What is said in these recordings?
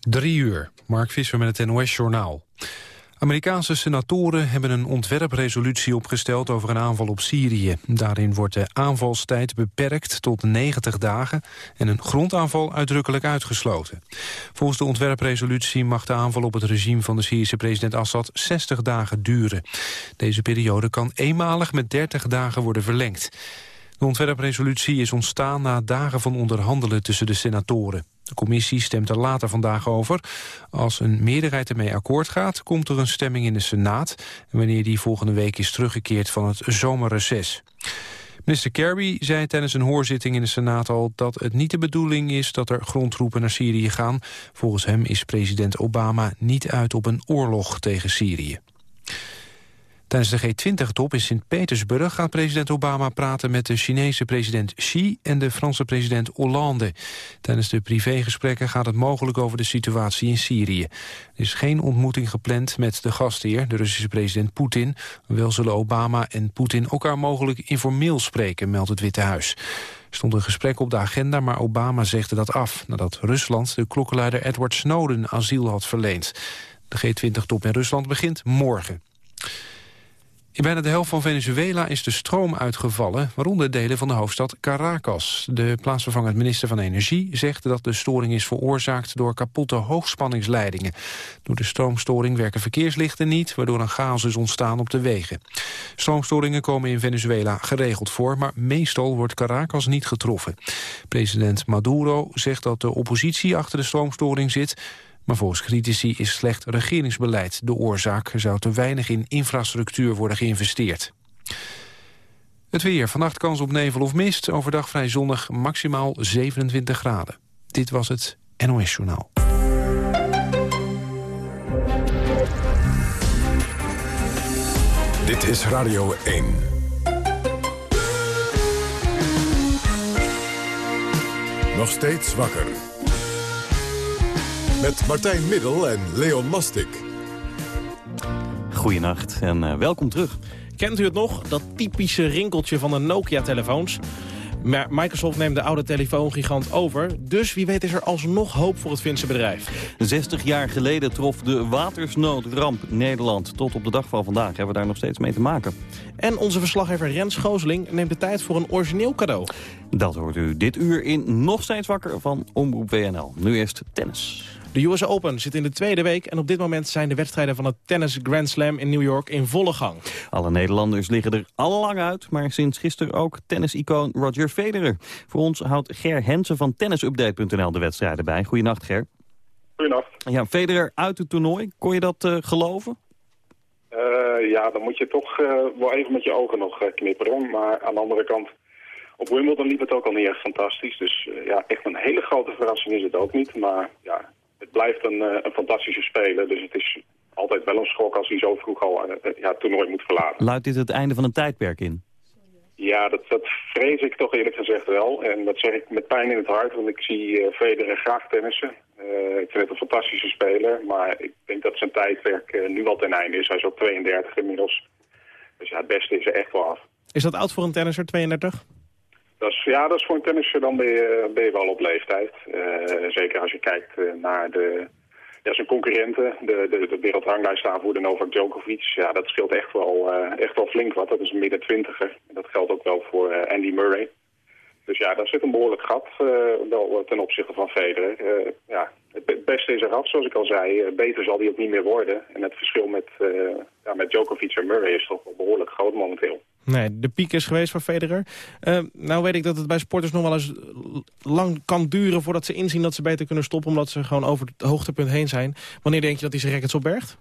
Drie uur, Mark Visser met het NOS-journaal. Amerikaanse senatoren hebben een ontwerpresolutie opgesteld over een aanval op Syrië. Daarin wordt de aanvalstijd beperkt tot 90 dagen en een grondaanval uitdrukkelijk uitgesloten. Volgens de ontwerpresolutie mag de aanval op het regime van de Syrische president Assad 60 dagen duren. Deze periode kan eenmalig met 30 dagen worden verlengd. De ontwerpresolutie is ontstaan na dagen van onderhandelen tussen de senatoren. De commissie stemt er later vandaag over. Als een meerderheid ermee akkoord gaat, komt er een stemming in de Senaat... en wanneer die volgende week is teruggekeerd van het zomerreces. Minister Kirby zei tijdens een hoorzitting in de Senaat al dat het niet de bedoeling is dat er grondtroepen naar Syrië gaan. Volgens hem is president Obama niet uit op een oorlog tegen Syrië. Tijdens de G20-top in Sint-Petersburg gaat president Obama praten met de Chinese president Xi en de Franse president Hollande. Tijdens de privégesprekken gaat het mogelijk over de situatie in Syrië. Er is geen ontmoeting gepland met de gastheer, de Russische president Poetin. Wel zullen Obama en Poetin elkaar mogelijk informeel spreken, meldt het Witte Huis. Er stond een gesprek op de agenda, maar Obama zegde dat af... nadat Rusland de klokkenluider Edward Snowden asiel had verleend. De G20-top in Rusland begint morgen. In bijna de helft van Venezuela is de stroom uitgevallen... waaronder delen van de hoofdstad Caracas. De plaatsvervangend minister van Energie zegt dat de storing is veroorzaakt... door kapotte hoogspanningsleidingen. Door de stroomstoring werken verkeerslichten niet... waardoor een chaos is ontstaan op de wegen. Stroomstoringen komen in Venezuela geregeld voor... maar meestal wordt Caracas niet getroffen. President Maduro zegt dat de oppositie achter de stroomstoring zit... Maar volgens critici is slecht regeringsbeleid de oorzaak. Er zou te weinig in infrastructuur worden geïnvesteerd. Het weer. Vannacht kans op nevel of mist. Overdag vrij zonnig, maximaal 27 graden. Dit was het NOS Journaal. Dit is Radio 1. Nog steeds wakker met Martijn Middel en Leon Mastik. Goedenacht en uh, welkom terug. Kent u het nog? Dat typische rinkeltje van de Nokia-telefoons. Microsoft neemt de oude telefoongigant over. Dus wie weet is er alsnog hoop voor het Finse bedrijf. 60 jaar geleden trof de watersnoodramp Nederland. Tot op de dag van vandaag hebben we daar nog steeds mee te maken. En onze verslaggever Rens Gooseling neemt de tijd voor een origineel cadeau. Dat hoort u dit uur in Nog Steeds Wakker van Omroep WNL. Nu eerst tennis. De US Open zit in de tweede week en op dit moment zijn de wedstrijden van het Tennis Grand Slam in New York in volle gang. Alle Nederlanders liggen er al lang uit, maar sinds gisteren ook tennisicoon Roger Federer. Voor ons houdt Ger Hensen van tennisupdate.nl de wedstrijden bij. Goedenacht Ger. Goedenacht. Ja, Federer uit het toernooi, kon je dat uh, geloven? Uh, ja, dan moet je toch uh, wel even met je ogen nog knipperen. Maar aan de andere kant, op Wimbledon liep het ook al niet echt fantastisch. Dus ja, echt een hele grote verrassing is het ook niet. Maar ja, het blijft een, eh, een fantastische speler. Dus het is altijd wel een schok als hij zo vroeg al uh, ja, het toernooi moet verlaten. Luidt dit het einde van een tijdperk in? Ja, dat, dat vrees ik toch eerlijk gezegd wel. En dat zeg ik met pijn in het hart, want ik zie uh, Federer graag tennissen. Uh, ik vind het een fantastische speler, maar ik denk dat zijn tijdperk uh, nu wel ten einde is. Hij is ook 32 inmiddels. Dus ja, het beste is er echt wel af. Is dat oud voor een tennisser, 32? Dat is, ja, dat is voor een tennisser dan ben je, ben je wel op leeftijd. Uh, zeker als je kijkt uh, naar de, ja, zijn concurrenten, de, de, de wereldranglijstaanvoerder Novak Djokovic. Ja, dat scheelt echt wel, uh, echt wel flink wat. Dat is een midden twintiger. Dat geldt ook wel voor Andy Murray. Dus ja, daar zit een behoorlijk gat wel ten opzichte van Federer. ja, het beste is eraf, zoals ik al zei. beter zal hij ook niet meer worden. En het verschil met, ja, met Djokovic en Murray is toch behoorlijk groot momenteel. Nee, de piek is geweest voor Federer. Nou weet ik dat het bij sporters nog wel eens lang kan duren... voordat ze inzien dat ze beter kunnen stoppen... omdat ze gewoon over het hoogtepunt heen zijn. Wanneer denk je dat hij zijn rackets opbergt?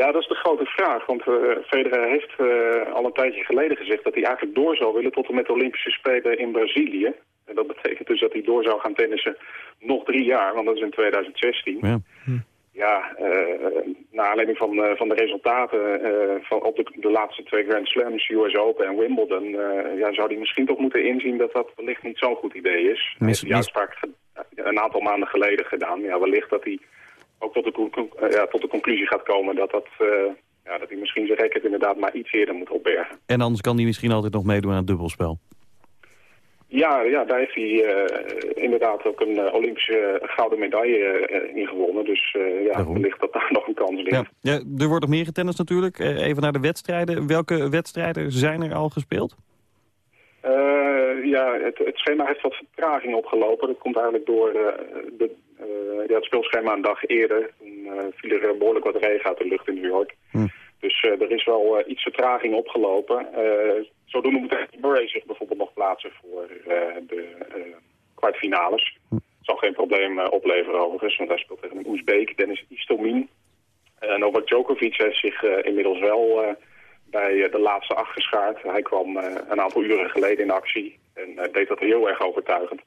Ja, dat is de grote vraag. Want uh, Federer heeft uh, al een tijdje geleden gezegd... dat hij eigenlijk door zou willen tot en met de Olympische Spelen in Brazilië. En dat betekent dus dat hij door zou gaan tennissen nog drie jaar, want dat is in 2016. Ja. Hm ja, uh, naar aanleiding van, van de resultaten van op de, de, laatste twee Grand Slams, US Open en Wimbledon, ja, zou hij misschien toch moeten inzien dat dat wellicht niet zo'n goed idee is. Hij heeft die uitspraak een aantal maanden geleden gedaan. Ja, wellicht dat hij ook tot de, ja, tot de conclusie gaat komen dat, dat, ja, dat hij misschien zijn racket inderdaad maar iets eerder moet opbergen. En anders kan hij misschien altijd nog meedoen aan het dubbelspel. Ja, ja, daar heeft hij eh, inderdaad ook een eh, Olympische gouden medaille eh, in gewonnen. Dus ja, wellicht dat daar nog een kans ligt. Ja. Ja, er wordt nog meer getennis natuurlijk. Eh, even naar de wedstrijden. Welke wedstrijden zijn er al gespeeld? Eh, ja, het, het schema heeft wat vertraging opgelopen. Dat komt eigenlijk door eh, de, eh, ja, het speelschema een dag eerder. Toen eh, viel er behoorlijk wat regen uit de lucht in New York. Hm. Dus eh, er is wel eh, iets vertraging opgelopen. Eh, zodoende moet Andy Murray zich bijvoorbeeld nog plaatsen voor eh, de eh, kwartfinales. Hm. Het zal geen probleem eh, opleveren overigens, want hij speelt tegen een Oezbeek, Dennis Istomin. Uh, Novak Djokovic heeft zich eh, inmiddels wel eh, bij eh, de laatste acht geschaard. Hij kwam eh, een aantal uren geleden in actie en eh, deed dat heel erg overtuigend.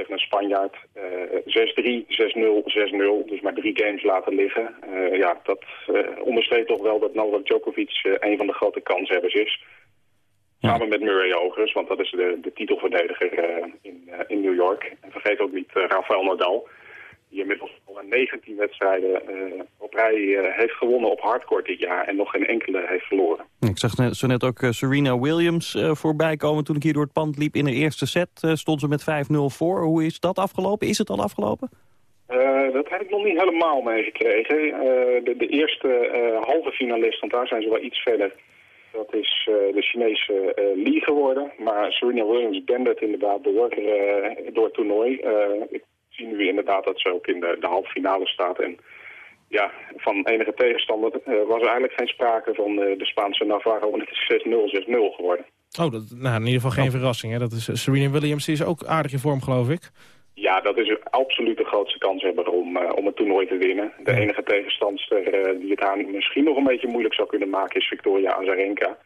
Tegen een Spanjaard eh 6-3, 6-0, 6-0. Dus maar drie games laten liggen. Eh, ja, dat eh onderstreept toch wel dat Novak Djokovic eh, een van de grote kanshebbers is. Samen met Murray overigens, want dat is de, de titelverdediger in, in New York. En vergeet ook niet Rafael Nadal, die inmiddels al 19 wedstrijden eh, op rij eh, heeft gewonnen op hardcourt dit jaar en nog geen enkele heeft verloren. Ik zag net, zo net ook eh, Serena Williams voorbij komen toen ik hier door het pand liep. In de eerste set stond ze met 5-0 voor. Hoe is dat afgelopen? Is het al afgelopen? Dat heb ik nog niet helemaal meegekregen. De, de eerste halve finalist, want daar zijn ze wel iets verder. Dat is de Chinese Lee geworden. Maar Serena Williams dendert inderdaad door, door het toernooi. Ik zie nu inderdaad dat ze ook in de, de halve finale staat. En ja, van enige tegenstander eh, was er eigenlijk geen sprake van eh, de Spaanse Navarro. En het is 6-0, 6-0 geworden. Oh, dat, nou, in ieder geval geen verrassing. Hè? Dat is, eh, Serena Williams is ook aardig in vorm, geloof ik. Ja, dat is absoluut de grootste kans hebben om, om het toernooi te winnen. De enige tegenstandster eh, die het haar misschien nog een beetje moeilijk zou kunnen maken is Victoria Azarenka.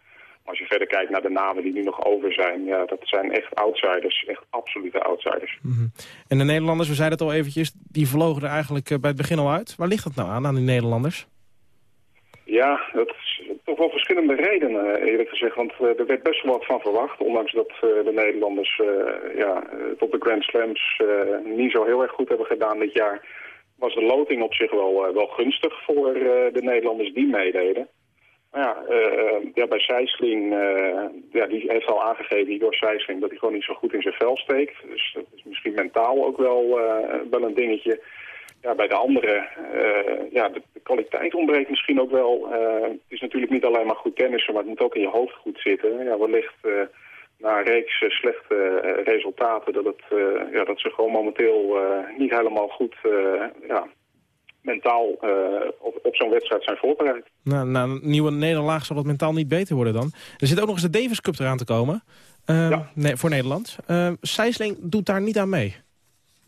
Als je verder kijkt naar de namen die nu nog over zijn, ja, dat zijn echt outsiders, echt absolute outsiders. En de Nederlanders, we zeiden het al eventjes, die vlogen er eigenlijk eh, bij het begin al uit. Waar ligt dat nou aan, aan die Nederlanders? Ja, dat is toch wel verschillende redenen eerlijk gezegd. Want eh, er werd best wel wat van verwacht. Ondanks dat eh, de Nederlanders eh, ja, eh, tot de Grand Slams eh, niet zo heel erg goed hebben gedaan dit jaar... was de loting op zich wel, eh, wel gunstig voor eh, de Nederlanders die meededen. Ja, eh, ja bij Sijsling, eh, ja, die heeft al aangegeven, Igor Sijsling, dat hij gewoon niet zo goed in zijn vel steekt. Dus dat is misschien mentaal ook wel, eh, wel een dingetje. Ja, bij de anderen, ja, de, kwaliteit ontbreekt misschien ook wel. Het is natuurlijk niet alleen maar goed tennissen, maar het moet ook in je hoofd goed zitten. Ja, wellicht uh, na een reeks uh, slechte uh, resultaten dat, het, ja, dat ze gewoon momenteel niet helemaal goed ja, mentaal op, op zo'n wedstrijd zijn voorbereid. Nou, na een nieuwe nederlaag zal het mentaal niet beter worden dan. Er zit ook nog eens de Davis Cup eraan te komen. Ja. nee, voor Nederland. Sijsling doet daar niet aan mee.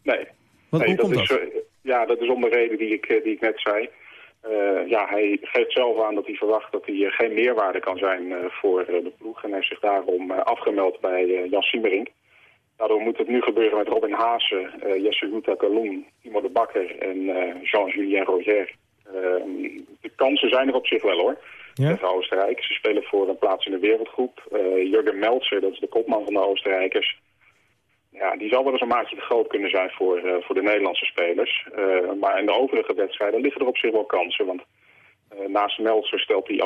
Nee. Wat, nee hoe komt is, dat? Ja, dat is om de reden die ik, die ik net zei. Uh, ja, hij geeft zelf aan dat hij verwacht dat hij uh, geen meerwaarde kan zijn uh, voor de ploeg. En heeft zich daarom afgemeld bij Jan Siemering. Daardoor moet het nu gebeuren met Robin Haase, Jesse Huta Kaloen, Timo de Bakker en Jean-Julien Roger. Ehm, de kansen zijn er op zich wel hoor. Ja? Tegen Oostenrijk. Ze spelen voor een plaats in de wereldgroep. Jurgen Meltzer, dat is de kopman van de Oostenrijkers ja, die zal wel eens een maatje te groot kunnen zijn voor, voor de Nederlandse spelers. Maar in de overige wedstrijden liggen er op zich wel kansen. Want naast Meltzer stelt die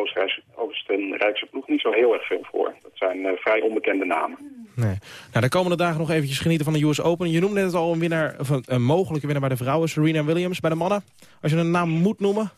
Oostenrijkse ploeg niet zo heel erg veel voor. Dat zijn vrij onbekende namen. Nee. Nou, de komende dagen nog eventjes genieten van de US Open. Je noemde net al een, winnaar, of een, mogelijke winnaar bij de vrouwen, Serena Williams. Bij de mannen, als je een naam moet noemen?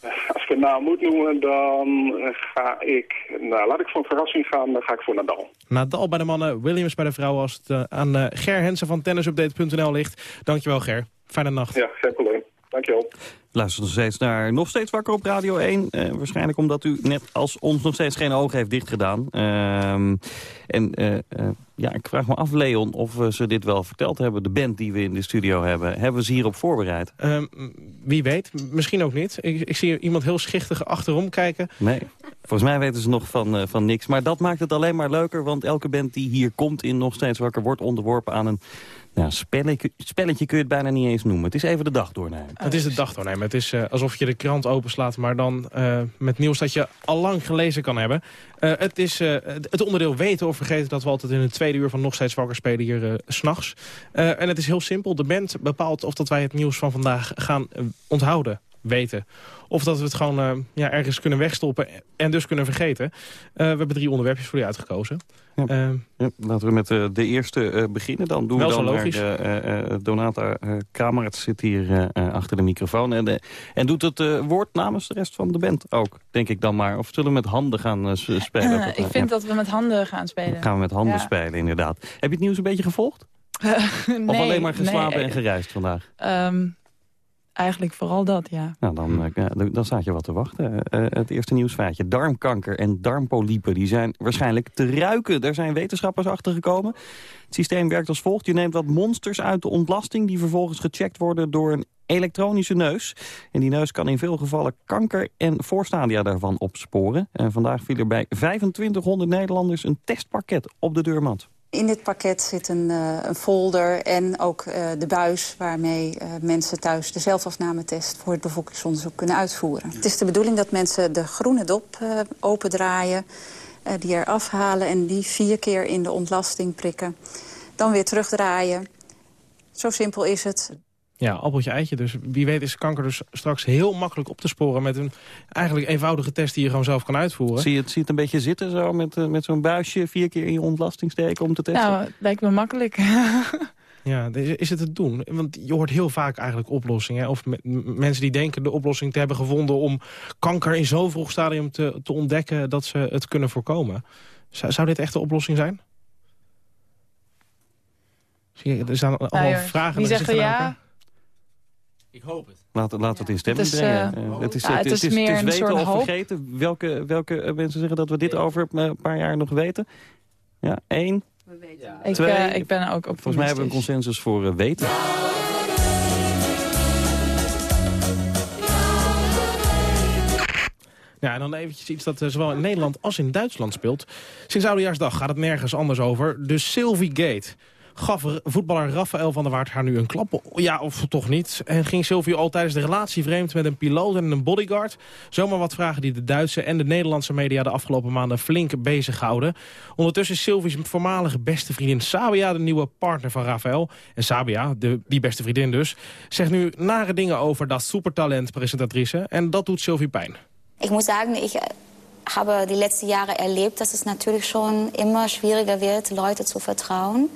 Als ik een naam moet noemen, dan ga ik... Nou, laat ik voor een verrassing gaan, dan ga ik voor Nadal. Nadal bij de mannen, Williams bij de vrouwen... als het aan Ger Hensen van tennisupdate.nl ligt. Dankjewel, Ger. Fijne nacht. Ja, geen probleem. Dankjewel. Luister nog steeds naar Nog Steeds Wakker op Radio 1. Uh, waarschijnlijk omdat u net als ons nog steeds geen ogen heeft dichtgedaan. Uh, en uh, ja, ik vraag me af, Leon, of we ze dit wel verteld hebben. De band die we in de studio hebben. Hebben we ze hierop voorbereid? Ehm, wie weet. Misschien ook niet. Ik, ik zie iemand heel schichtig achterom kijken. Nee. Volgens mij weten ze nog van, van niks. Maar dat maakt het alleen maar leuker. Want elke band die hier komt in Nog Steeds Wakker... wordt onderworpen aan een nou, spelletje, spelletje kun je het bijna niet eens noemen. Het is even de dag doornemen. Het is de dag doornemen. Het is uh, alsof je de krant openslaat, maar dan uh, met nieuws dat je al lang gelezen kan hebben. Het is het onderdeel weten of vergeten dat we altijd in het tweede uur van nog steeds wakker spelen hier s s'nachts. en het is heel simpel. De band bepaalt of dat wij het nieuws van vandaag gaan onthouden weten. Of dat we het gewoon eh, ja, ergens kunnen wegstoppen en dus kunnen vergeten. Uh, we hebben drie onderwerpjes voor u uitgekozen. Ja. Uh, ja, laten we met de eerste beginnen. Dan doen we dan logisch. naar Donata Kramer. zit hier achter de microfoon. En, en doet het woord namens de rest van de band ook, denk ik dan maar. Of zullen we met handen gaan spelen? ik vind dat we met handen gaan spelen. Gaan we met handen spelen, inderdaad. Heb je het nieuws een beetje gevolgd? nee, of alleen maar geslapen nee, en gereisd vandaag? Um, Eigenlijk vooral dat, ja. Nou, dan, uh, dan staat je wat te wachten. Uh, het eerste nieuwsfeitje. Darmkanker en darmpolypen die zijn waarschijnlijk te ruiken. Daar zijn wetenschappers achter gekomen. Het systeem werkt als volgt. Je neemt wat monsters uit de ontlasting... die vervolgens gecheckt worden door een elektronische neus. En die neus kan in veel gevallen kanker en voorstadia daarvan opsporen. En vandaag viel er bij 2500 Nederlanders een testpakket op de deurmat. In dit pakket zit een, uh, een folder en ook uh, de buis... waarmee uh, mensen thuis de zelfafnametest voor het bevolkingsonderzoek kunnen uitvoeren. Het is de bedoeling dat mensen de groene dop opendraaien... die er afhalen en die vier keer in de ontlasting prikken. Dan weer terugdraaien. Zo simpel is het. Ja, appeltje eitje. Dus wie weet is kanker dus straks heel makkelijk op te sporen... met een eigenlijk eenvoudige test die je gewoon zelf kan uitvoeren. Zie je het, zie het een beetje zitten zo met, uh, met zo'n buisje... vier keer in je ontlasting steken om te testen? Nou, lijkt me makkelijk. ja, is het het doen? Want je hoort heel vaak eigenlijk oplossingen. Of mensen die denken de oplossing te hebben gevonden... om kanker in zo'n vroeg stadium te, te ontdekken dat ze het kunnen voorkomen. Zou, zou dit echt de oplossing zijn? Zie je, er staan allemaal nou, vragen. Wie zegt er ja? Ik hoop het. Laten, laten we het in stemming het is, brengen. Uh, het is, ja, het, is, het is meer het is weten of hoop. vergeten. Welke, welke mensen zeggen dat we dit over een paar jaar nog weten? Ja, één. We weten. Ja. Ik, Twee. Uh, ik ben ook Volgens mij hebben we een consensus voor uh, weten. Ja, en dan eventjes iets dat zowel in Nederland als in Duitsland speelt. Sinds Oudejaarsdag gaat het nergens anders over. De Sylvie Gate gaf voetballer Rafael van der Waard haar nu een klap. Ja, of toch niet. En ging Sylvie al tijdens de relatie vreemd met een piloot en een bodyguard. Zomaar wat vragen die de Duitse en de Nederlandse media de afgelopen maanden flink bezighouden. Ondertussen is Sylvie's voormalige beste vriendin Sabia de nieuwe partner van Rafael. En Sabia, de, die beste vriendin dus, zegt nu nare dingen over dat supertalent presentatrice. En dat doet Sylvie pijn. Ik moet zeggen, ik habe die letzten Jahre erlebt, dass es natürlich schon immer schwieriger wird, Leute zu vertrauen.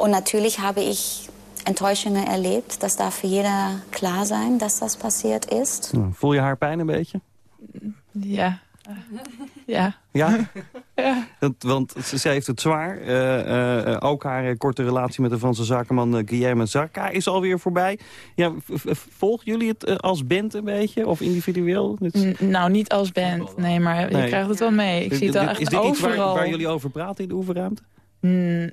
Und natürlich habe ich Enttäuschungen erlebt. Das darf für jeder klar sein, dass das passiert ist. Voel je haar pijn een beetje? Ja. Ja. Ja? ja. want ze heeft het zwaar. Uh, uh, ook haar korte relatie met de Franse zakenman uh, Guillermo Zarka is alweer voorbij. Ja, volgen jullie het als band een beetje? Of individueel? nou, niet als band. Nee, maar nee. je krijgt het wel mee. Ik zie het wel echt Is dit overal. iets waar, waar, jullie over praten in de oefenruimte? Mm,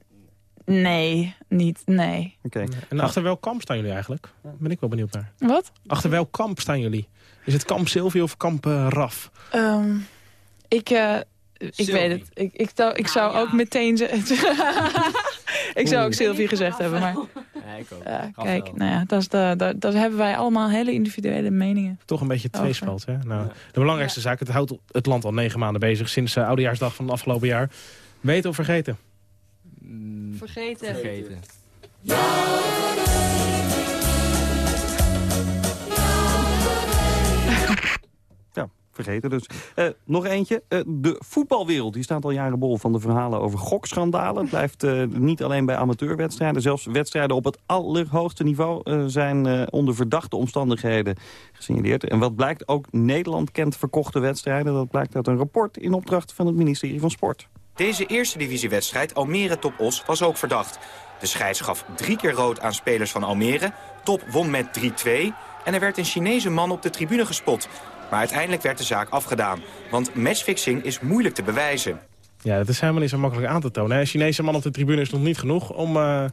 Nee, niet, nee. Oké. Okay. En achter welk kamp staan jullie eigenlijk? Ben ik wel benieuwd naar. Wat? Achter welk kamp staan jullie? Is het kamp Sylvie of kamp uh, Raf? Um, ik, uh, ik weet het. Ik, ik, zou, ik zou nou, ook ja. meteen... ik zou ook Sylvie gezegd hebben, maar... Ja, ik ook. Kijk, nou ja, dat, is de, dat, dat hebben wij allemaal hele individuele meningen. Toch een beetje tweespalt, hè? Nou, ja. De belangrijkste zaak, het houdt het land al negen maanden bezig... sinds uh, Oudejaarsdag van het afgelopen jaar. Weten of vergeten? Vergeten. Vergeten. Ja, vergeten dus. Uh, nog eentje. Uh, de voetbalwereld die staat al jaren bol van de verhalen over gokschandalen. Het blijft uh, niet alleen bij amateurwedstrijden. Zelfs wedstrijden op het allerhoogste niveau zijn onder verdachte omstandigheden gesignaleerd. En wat blijkt, ook Nederland kent verkochte wedstrijden. Dat blijkt uit een rapport in opdracht van het ministerie van Sport. Deze eerste divisiewedstrijd, Almere Top Os, was ook verdacht. De scheids gaf drie keer rood aan spelers van Almere. Top won met 3-2 en er werd een Chinese man op de tribune gespot. Maar uiteindelijk werd de zaak afgedaan. Want matchfixing is moeilijk te bewijzen. Ja, dat is helemaal niet zo makkelijk aan te tonen. Een Chinese man op de tribune is nog niet genoeg om uh,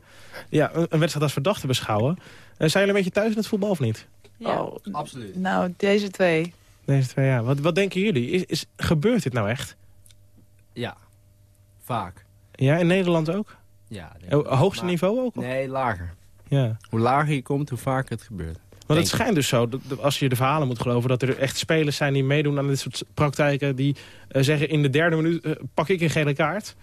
ja, een wedstrijd als verdacht te beschouwen. Uh, zijn jullie een beetje thuis in het voetbal of niet? Ja, oh, absoluut. Nou, deze twee. Deze twee, ja. Wat, wat denken jullie? Is, is, gebeurt dit nou echt? Ja, vaak. Ja, in Nederland ook? Ja. O, hoogste niveau ook? Nee, lager. Ja. Hoe lager je komt, hoe vaker het gebeurt. Want het schijnt dus zo, dat, als je de verhalen moet geloven... dat er echt spelers zijn die meedoen aan dit soort praktijken... die uh, zeggen in de derde minuut uh, pak ik een gele kaart...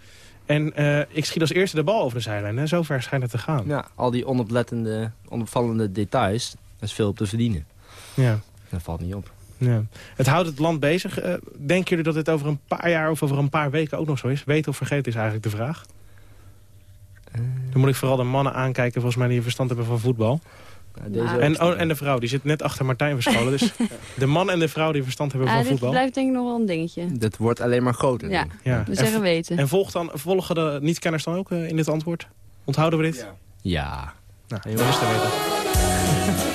en uh, ik schiet als eerste de bal over de zijlijn. En zo ver schijnt het te gaan. Ja, al die onoplettende, onopvallende details, daar is veel op te verdienen. Ja. Dat valt niet op. Ja. Het houdt het land bezig. Uh, denken jullie dat dit over een paar jaar of over een paar weken ook nog zo is? Weten of vergeten is eigenlijk de vraag. Uh... Dan moet ik vooral de mannen aankijken volgens mij die verstand hebben van voetbal. deze en, oh, en de vrouw, die zit net achter Martijn verscholen. dus de man en de vrouw die verstand hebben van voetbal. Dat blijft denk ik nog wel een dingetje. Dat wordt alleen maar groter. Ja, ja. we zeggen weten. En volgt dan, volgen de niet-kenners dan ook uh, in dit antwoord? Onthouden we dit? Ja. ja. Nou, je wist weten.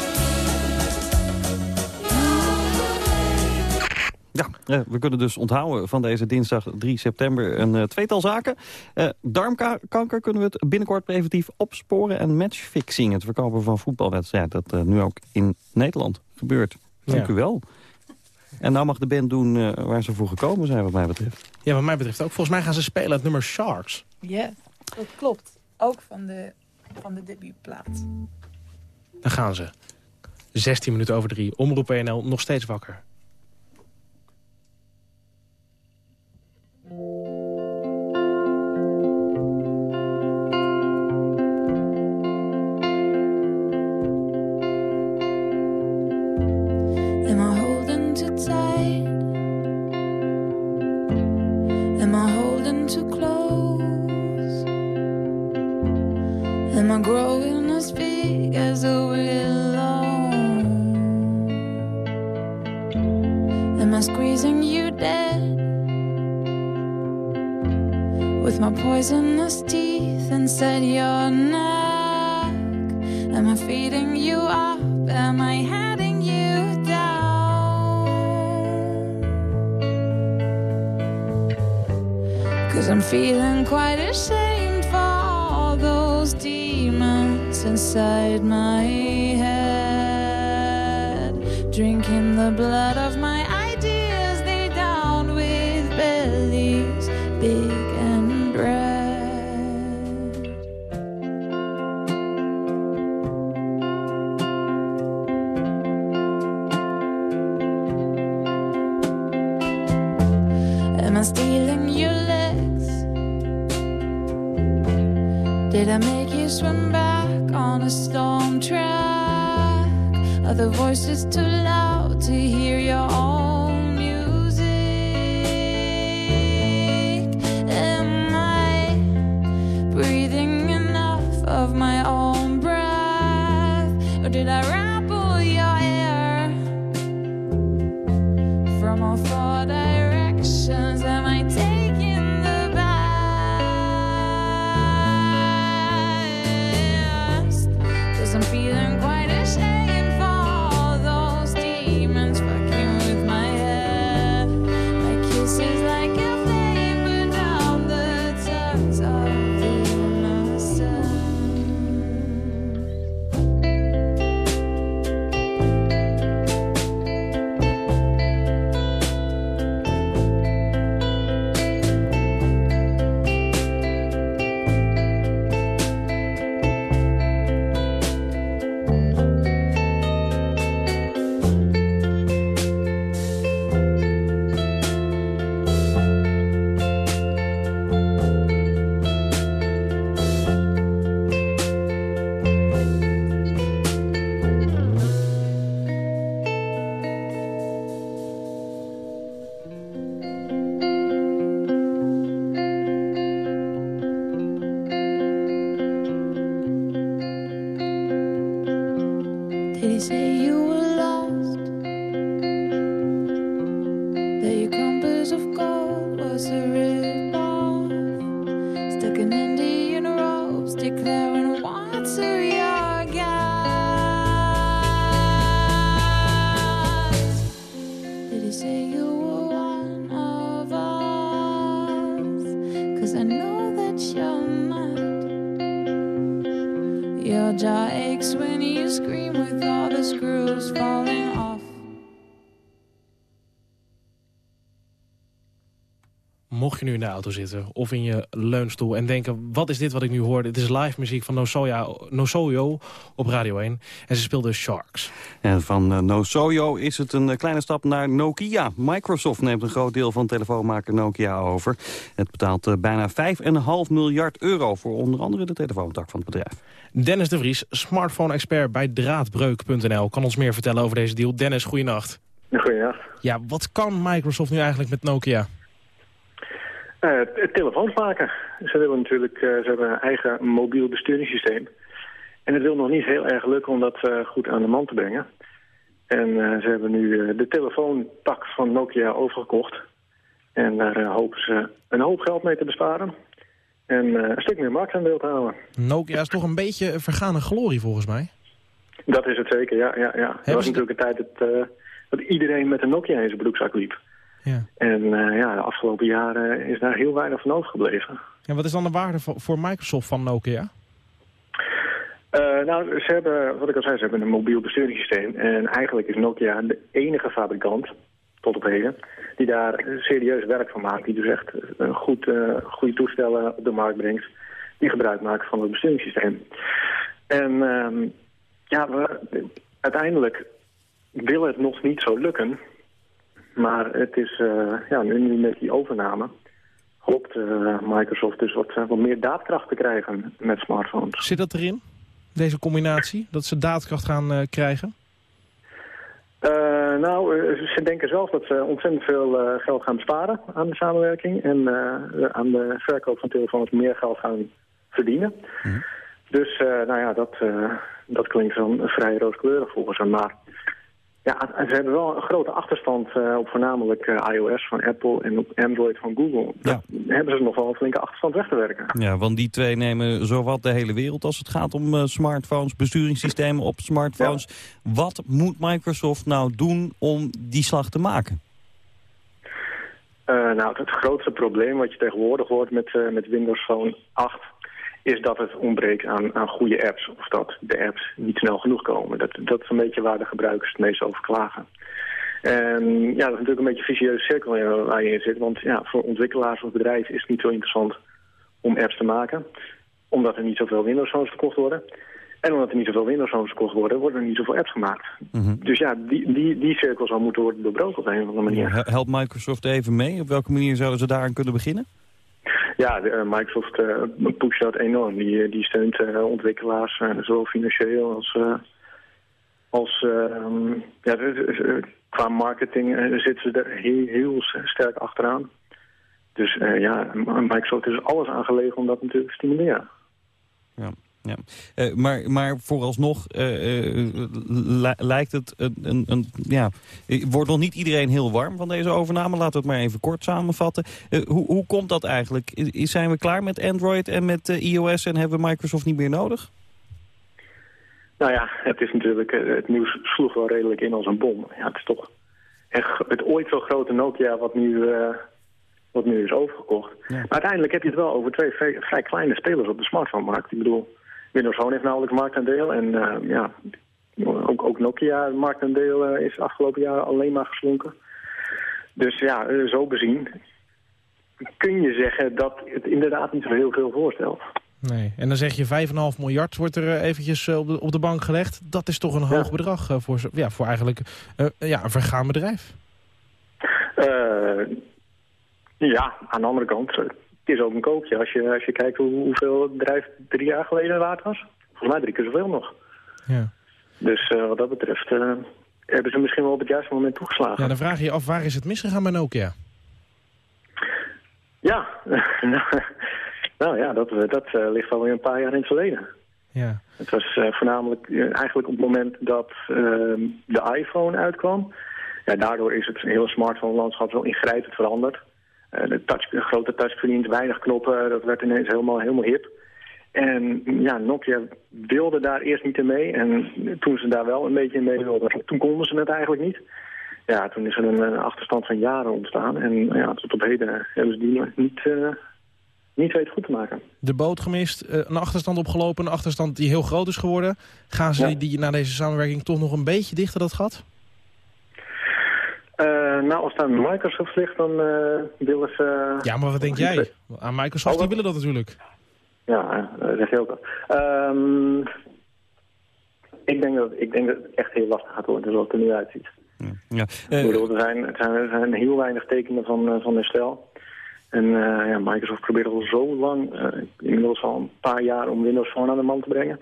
Ja, we kunnen dus onthouden van deze dinsdag 3 september een uh, tweetal zaken. Uh, darmkanker kunnen we het binnenkort preventief opsporen... en matchfixing, het verkopen van voetbalwedstrijden... dat uh, nu ook in Nederland gebeurt. Dank u wel. En nou mag de band doen waar ze voor gekomen zijn, wat mij betreft. Ja, wat mij betreft ook. Volgens mij gaan ze spelen het nummer Sharks. Ja, dat klopt. Ook van de, van de debuutplaat. Daar gaan ze. 16 minuten over drie. Omroep WNL nog steeds wakker. Am I holding to tight? Am I holding to close? Am I growing as big as a wheel? Am I squeezing you dead? With my poisonous teeth and inside your neck. Am I feeding you up? Am I heading you down? Cause I'm feeling quite ashamed for all those demons inside my head. Drinking the blood swim back on a storm track? Other voices too He say you were auto zitten of in je leunstoel... en denken, wat is dit wat ik nu hoor? Dit is live muziek van Nosoya, Nosoyo op Radio 1. En ze speelde Sharks. En van uh, Nosoyo is het een uh, kleine stap naar Nokia. Microsoft neemt een groot deel van telefoonmaker Nokia over. Het betaalt uh, bijna 5,5 miljard euro... voor onder andere de telefoontak van het bedrijf. Dennis de Vries, smartphone-expert bij draadbreuk.nl... kan ons meer vertellen over deze deal. Dennis, goeienacht. Goeienacht. Ja, wat kan Microsoft nu eigenlijk met Nokia? Uh, telefoons maken. Ze willen natuurlijk, uh, ze hebben een eigen mobiel besturingssysteem. En het wil nog niet heel erg lukken om dat uh, goed aan de man te brengen. En ze hebben nu de telefoontak van Nokia overgekocht. En daar hopen ze een hoop geld mee te besparen. En een stuk meer marktaandeel te halen. Nokia is toch een beetje vergane glorie volgens mij? Dat is het zeker, ja. ja, ja. Er was natuurlijk een tijd dat, dat iedereen met een Nokia in zijn broekzak liep. Ja. En uh, ja, de afgelopen jaren is daar heel weinig van overgebleven. En wat is dan de waarde voor, Microsoft van Nokia? Uh, nou, ze hebben, wat ik al zei, ze hebben een mobiel besturingssysteem. En eigenlijk is Nokia de enige fabrikant, tot op heden, die daar serieus werk van maakt. Die dus echt een goed, uh, goede toestellen op de markt brengt, die gebruik maken van het besturingssysteem. En uh, ja, we, uiteindelijk wil het nog niet zo lukken. Maar het is, uh, ja, nu, met die overname hoopt uh, Microsoft dus wat, wat meer daadkracht te krijgen met smartphones. Zit dat erin, deze combinatie, dat ze daadkracht gaan uh, krijgen? nou, ze denken zelf dat ze ontzettend veel geld gaan besparen aan de samenwerking. En aan de verkoop van telefoons meer geld gaan verdienen. Mm. Dus, nou ja, dat, dat klinkt dan vrij rooskleurig volgens hen. Maar ja, ze hebben wel een grote achterstand uh, op voornamelijk uh, iOS van Apple en op Android van Google. Ja. Daar hebben ze nog wel een flinke achterstand weg te werken. Ja, want die twee nemen zowat de hele wereld als het gaat om uh, smartphones, besturingssystemen op smartphones. Ja. Wat moet Microsoft nou doen om die slag te maken? nou, het grootste probleem wat je tegenwoordig hoort met, met Windows Phone 8 is dat het ontbreekt aan, aan goede apps. Of dat de apps niet snel genoeg komen. Dat, dat is een beetje waar de gebruikers het meest over klagen. En ja, dat is natuurlijk een beetje een vicieuze cirkel waar je in zit. Want ja, voor ontwikkelaars of bedrijven is het niet zo interessant om apps te maken. Omdat er niet zoveel Windows Phones verkocht worden. En omdat er niet zoveel Windows Phones verkocht worden, worden er niet zoveel apps gemaakt. Mm -hmm. Dus ja, die, die, die cirkel zal moeten worden doorbroken op een of andere manier. Helpt Microsoft even mee? Op welke manier zouden ze daaraan kunnen beginnen? Ja, de, uh, Microsoft uh, pusht dat enorm. Die, die steunt ontwikkelaars, zowel financieel als, als um, ja, qua marketing zitten ze er heel, heel sterk achteraan. Dus ja, Microsoft is alles aangelegen om dat natuurlijk te stimuleren. Ja. Ja. Uh, maar, maar vooralsnog uh, uh, lijkt het een, een, een, ja, wordt nog niet iedereen heel warm van deze overname. Laten we het maar even kort samenvatten. hoe, hoe komt dat eigenlijk? Is, zijn we klaar met Android en met iOS en hebben we Microsoft niet meer nodig? Nou ja, het is natuurlijk, het nieuws sloeg wel redelijk in als een bom. Ja, het is toch echt het ooit zo grote Nokia wat nu, wat nu is overgekocht. Ja. Maar uiteindelijk heb je het wel over twee vrij, vrij kleine spelers op de smartphone-markt. Ik bedoel, Windows Phone heeft nauwelijks marktaandeel. En uh, ja, ook, ook Nokia marktaandeel uh, is afgelopen jaar alleen maar geslonken. Dus ja, uh, zo bezien kun je zeggen dat het inderdaad niet zo heel veel voorstelt. Nee, en dan zeg je 5,5 miljard wordt er eventjes op de, op de bank gelegd. Dat is toch een hoog ja. bedrag voor, ja, voor eigenlijk ja, een vergaan bedrijf? ja, aan de andere kant het is ook een koopje. Als je, als je kijkt hoe, hoeveel het bedrijf drie jaar geleden waard was. Volgens mij drie keer zoveel nog. Ja. Dus uh, wat dat betreft uh, hebben ze misschien wel op het juiste moment toegeslagen. Ja, dan vraag je je af, waar is het misgegaan bij Nokia? Ja, nou ja, dat, dat uh, ligt alweer een paar jaar in het verleden. Ja. Het was voornamelijk eigenlijk op het moment dat ehm, de iPhone uitkwam. Ja, daardoor is het hele smartphone-landschap zo ingrijpend veranderd. De, touch, de grote touchscreens, weinig knoppen, dat werd ineens helemaal, helemaal hip. En ja, Nokia wilde daar eerst niet in mee. En toen ze daar wel een beetje in mee wilden, toen konden ze het eigenlijk niet. Ja, toen is er een, achterstand van jaren ontstaan. En ja, tot op heden hebben ze die niet, uh, niet weten goed te maken. De boot gemist, uh, een achterstand opgelopen, een achterstand die heel groot is geworden. Gaan ze ja. die na deze samenwerking toch nog een beetje dichter dat gat? Uh, nou, als het aan Microsoft ligt, dan eh, willen ze... Ja, maar wat denk jij? Aan Microsoft, die willen dat natuurlijk. Ja, eh, dat zeg je ook al. Ehm, ik, denk dat, ik denk dat het echt heel lastig gaat worden, zoals het er nu uitziet. Ja. Ik bedoel, er, zijn, er, zijn, er zijn heel weinig tekenen van, eh, van herstel. En eh, ja, Microsoft probeert al zo lang, eh, inmiddels al een paar jaar, om Windows Phone aan de man te brengen.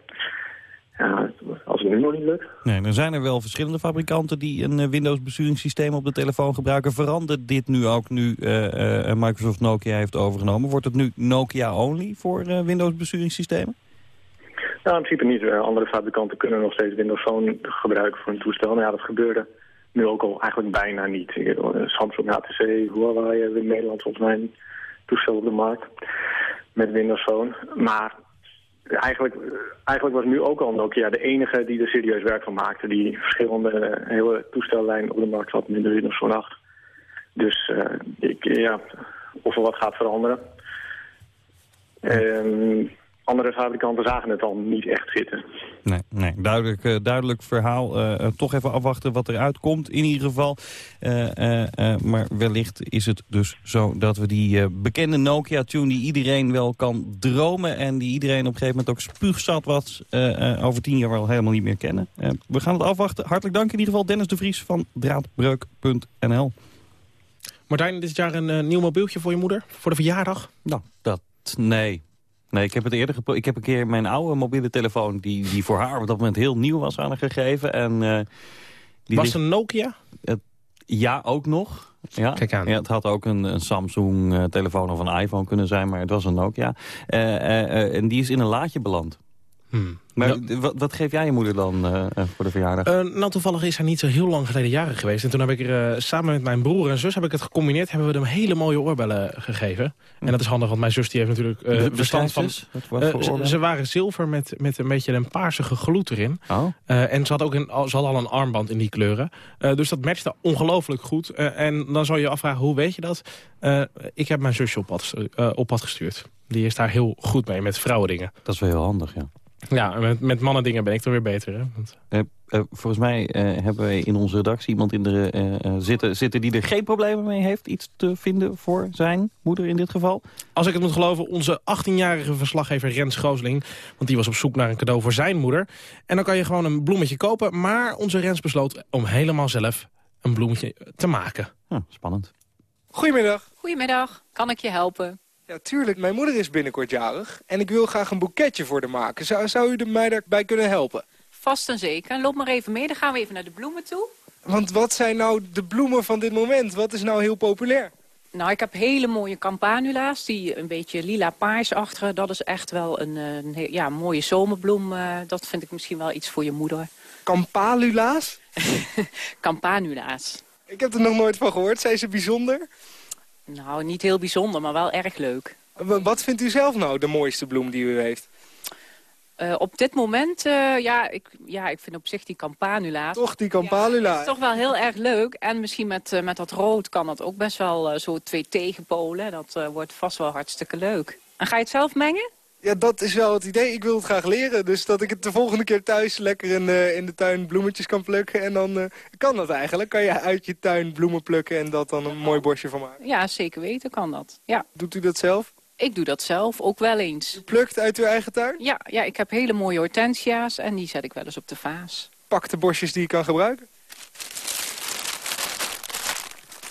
Ja, als het nu nog niet lukt. Nee, er zijn er wel verschillende fabrikanten die een eh, Windows besturingssysteem op de telefoon gebruiken. Verandert dit nu ook nu eh, eh, Microsoft Nokia heeft overgenomen? Wordt het nu Nokia-only voor eh, Windows besturingssystemen? Nou, in principe niet. Andere fabrikanten kunnen nog steeds Windows Phone gebruiken voor een toestel. Nou ja, dat gebeurde nu ook al eigenlijk bijna niet. Samsung, HTC, Huawei hebben in Nederland volgens mij een toestel op de markt met Windows Phone. Maar eigenlijk, eigenlijk was nu ook al Nokia de enige die er serieus werk van maakte. Die verschillende eh, hele toestellijnen op de markt had Windows Phone 8. Dus eh, ik, ja, of er wat gaat veranderen. Ehm, andere fabrikanten zagen het al niet echt zitten. Nee, nee. Duidelijk, eh, duidelijk verhaal. Eh, eh, toch even afwachten wat eruit komt in ieder geval. Eh, eh, eh, maar wellicht is het dus zo dat we die eh, bekende Nokia-tune... die iedereen wel kan dromen en die iedereen op een gegeven moment ook spuugzat was... eh, eh, over tien jaar wel helemaal niet meer kennen. We gaan het afwachten. Hartelijk dank in ieder geval Dennis de Vries van draadbreuk.nl. Martijn, dit jaar een nieuw mobieltje voor je moeder? Voor de verjaardag? Nou, dat... Nee. Nee, ik heb het eerder gepro- Ik heb een keer mijn oude mobiele telefoon... die, die voor haar op dat moment heel nieuw was aan haar gegeven. En, eh, die Was het een Nokia? Het- ja, ook nog. Ja. Kijk aan. Ja, het had ook een, een Samsung-telefoon of een iPhone kunnen zijn, maar het was een Nokia. Eh, eh, eh, en die is in een laadje beland. Hmm. Maar Nou- wat, wat geef jij je moeder dan eh, eh, voor de verjaardag? Eh, nou, toevallig is hij niet zo heel lang geleden jarig geweest. En toen heb ik er eh, samen met mijn broer en zus heb ik het gecombineerd. Hebben we hem hele mooie oorbellen gegeven. En dat is handig, want mijn zus die heeft natuurlijk verstand van... Eh, ze, ze waren zilver met, met een beetje een paarsige gloed erin. Oh. Eh, en ze had ook een, al- ze had al een armband in die kleuren. Eh, dus dat matchte ongelooflijk goed. Eh, en dan zou je je afvragen, hoe weet je dat? Eh, ik heb mijn zusje op pad, eh, op pad gestuurd. Die is daar heel goed mee, met vrouwendingen. Dat is wel heel handig, ja. Ja, met, met mannendingen ben ik er weer beter. Hè? Want- Eh, eh, volgens mij eh, hebben wij in onze redactie iemand in de, eh, eh, zitten, zitten die er geen problemen mee heeft. Iets te vinden voor zijn moeder in dit geval. Als ik het moet geloven, onze 18-jarige verslaggever Rens Goosling. Want die was op zoek naar een cadeau voor zijn moeder. En dan kan je gewoon een bloemetje kopen. Maar onze Rens besloot om helemaal zelf een bloemetje te maken. Hm, spannend. Goedemiddag. Goedemiddag, kan ik je helpen? Ja, tuurlijk. Mijn moeder is binnenkort jarig. En ik wil graag een boeketje voor haar maken. Zou, zou u er mij daarbij kunnen helpen? Vast en zeker. Loop maar even mee, dan gaan we even naar de bloemen toe. Want wat zijn nou de bloemen van dit moment? Wat is nou heel populair? Nou, ik heb hele mooie campanula's, die een beetje lila-paarsachtige. Dat is echt wel een, ja, mooie zomerbloem. eh, dat vind ik misschien wel iets voor je moeder. Campalula's? Campanula's. Ik heb er nog nooit van gehoord. Zijn ze bijzonder? Nou, niet heel bijzonder, maar wel erg leuk. Wat vindt u zelf nou de mooiste bloem die u heeft? Eh, op dit moment, eh, ja, ik, ja, ik vind op zich die campanula's... Toch die campalula? is toch wel heel erg leuk. En misschien met, eh, met dat rood kan dat ook best wel zo twee tegenpolen. Dat wordt vast wel hartstikke leuk. En ga je het zelf mengen? Ja, dat is wel het idee. Ik wil het graag leren. Dus dat ik het de volgende keer thuis lekker in, de in de tuin bloemetjes kan plukken. En dan eh, kan dat eigenlijk. Kan je uit je tuin bloemen plukken en dat dan een mooi bosje van maken. Ja, zeker weten kan dat. Ja. Doet u dat zelf? Ik doe dat zelf ook wel eens. U plukt uit uw eigen tuin? Ja, ja, ik heb hele mooie hortensia's en die zet ik wel eens op de vaas. Pak de bosjes die je kan gebruiken.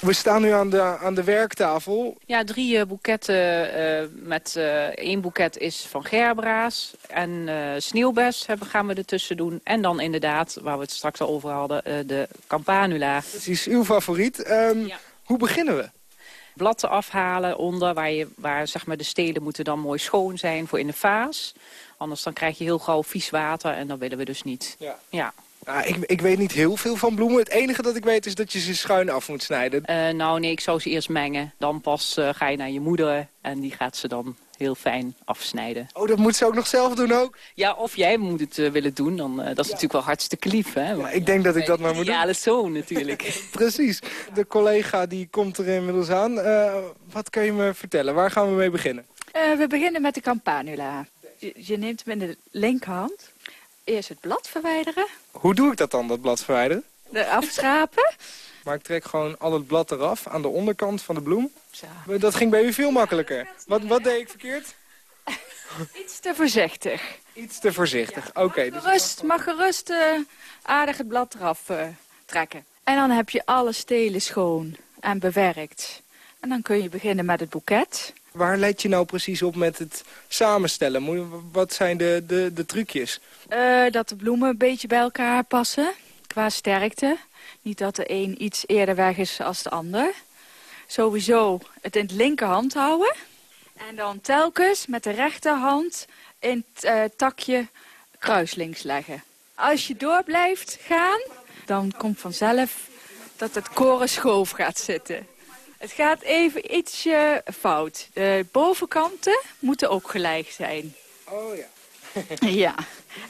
We staan nu aan de, aan de werktafel. Ja, drie eh, boeketten eh, met eh, één boeket is van gerbra's en sneeuwbes hebben, gaan we ertussen doen. En dan inderdaad, waar we het straks al over hadden, de campanula. Precies, uw favoriet. Ehm, Hoe beginnen we? Blatten afhalen onder, waar, je, waar zeg maar, de stelen moeten dan mooi schoon zijn voor in de vaas. Anders dan krijg je heel gauw vies water en dat willen we dus niet. Ja. Ja. Ah, ik, ik weet niet heel veel van bloemen. Het enige dat ik weet is dat je ze schuin af moet snijden. Eh, nou nee, ik zou ze eerst mengen. Dan pas eh, ga je naar je moeder en die gaat ze dan heel fijn afsnijden. Oh, dat moet ze ook nog zelf doen ook? Ja, of jij moet het eh, willen doen, dan uh, dat is natuurlijk wel hartstikke lief. Hè? Ja, ik denk dat ik dat maar moet doen. Ja, zoon natuurlijk. Precies. De collega die komt er inmiddels aan. Uh, wat kun je me vertellen? Waar gaan we mee beginnen? Uh, we beginnen met de campanula. Je, je neemt hem in de linkerhand. Eerst het blad verwijderen. Hoe doe ik dat dan, dat blad verwijderen? De afschrapen. Maar ik trek gewoon al het blad eraf aan de onderkant van de bloem. Dat ging bij u veel makkelijker. Wat, wat deed ik verkeerd? Iets te voorzichtig. Iets te voorzichtig. Oké. dus Gerust, mag gerust eh, aardig het blad eraf eh, trekken. En dan heb je alle stelen schoon en bewerkt. En dan kun je beginnen met het boeket. Waar let je nou precies op met het samenstellen? Wat zijn de, de, de trucjes? Eh, dat de bloemen een beetje bij elkaar passen, qua sterkte. Niet dat de een iets eerder weg is als de ander. Sowieso het in het linkerhand houden. En dan telkens met de rechterhand in het eh, takje kruislinks leggen. Als je door blijft gaan, dan komt vanzelf dat het koren schoof gaat zitten. Het gaat even ietsje fout. De bovenkanten moeten ook gelijk zijn. Oh ja. Ja,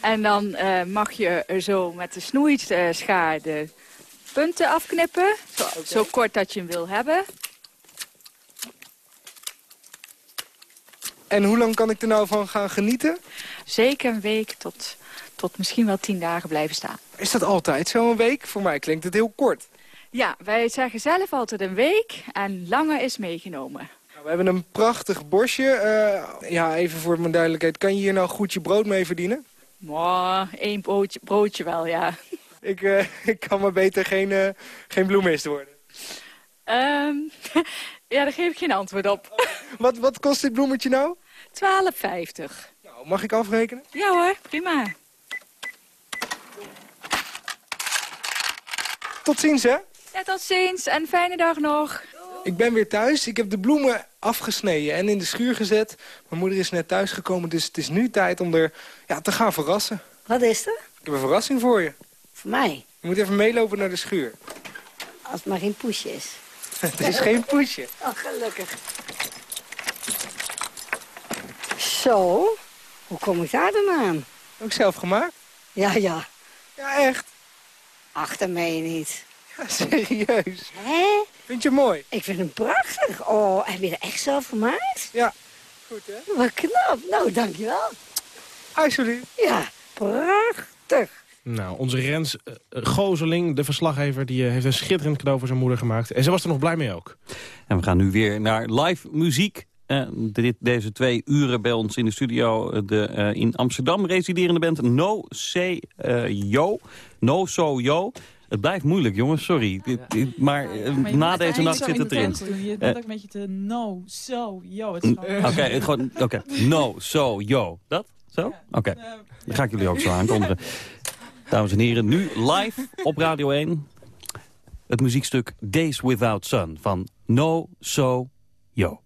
en dan eh, mag je er zo met de snoeischaar de punten afknippen. Zo, zo kort dat je hem wil hebben. En hoe lang kan ik er nou van gaan genieten? Zeker een week tot, tot misschien wel tien dagen blijven staan. Is dat altijd zo een week? Voor mij klinkt het heel kort. Ja, wij zeggen zelf altijd een week en langer is meegenomen. Nou, we hebben een prachtig bosje. Eh, ja, even voor mijn duidelijkheid. Kan je hier nou goed je brood mee verdienen? Maar één broodje, broodje wel, ja. Ik, eh, ik kan maar beter geen, eh geen bloemist worden. Ehm, ja, daar geef ik geen antwoord op. Wat, wat kost dit bloemetje nou? 12,50. Nou, mag ik afrekenen? Ja hoor, prima. Tot ziens, hè? Ja, tot ziens en fijne dag nog. Ik ben weer thuis. Ik heb de bloemen afgesneden en in de schuur gezet. Mijn moeder is net thuisgekomen, dus het is nu tijd om er ja, te gaan verrassen. Wat is er? Ik heb een verrassing voor je. Voor mij? Je moet even meelopen naar de schuur. Als het maar geen poesje is. Het is geen poesje. Oh, gelukkig. Zo, hoe kom ik daar dan aan? Ook zelf gemaakt? Ja, ja. Ja, echt. Achter mij niet. Ja, serieus. Hè? Vind je het mooi? Ik vind hem prachtig. Oh, heb je er echt zelf gemaakt? Ja. Goed, hè? Wat knap. Nou, dankjewel. Alsjeblieft. Ja, prachtig. Nou, onze Rens eh, Gozeling, de verslaggever, die eh, heeft een schitterend cadeau voor zijn moeder gemaakt. En ze was er nog blij mee ook. En we gaan nu weer naar live muziek. Eh, dit, deze twee uren bij ons in de studio. De eh, in Amsterdam residerende band No Say eh, Yo. No So Yo. Het blijft moeilijk, jongens. Sorry. Maar eh, na deze nacht zit het erin. Je Eh, bent ook een beetje te no, zo, yo. Is Oké, het gewoon- oké. No So Yo. Dat? Zo? Oké. Dan ga ik jullie ook zo aankondigen. Dames en heren, nu live op Radio 1. Het muziekstuk Days Without Sun van No So Yo.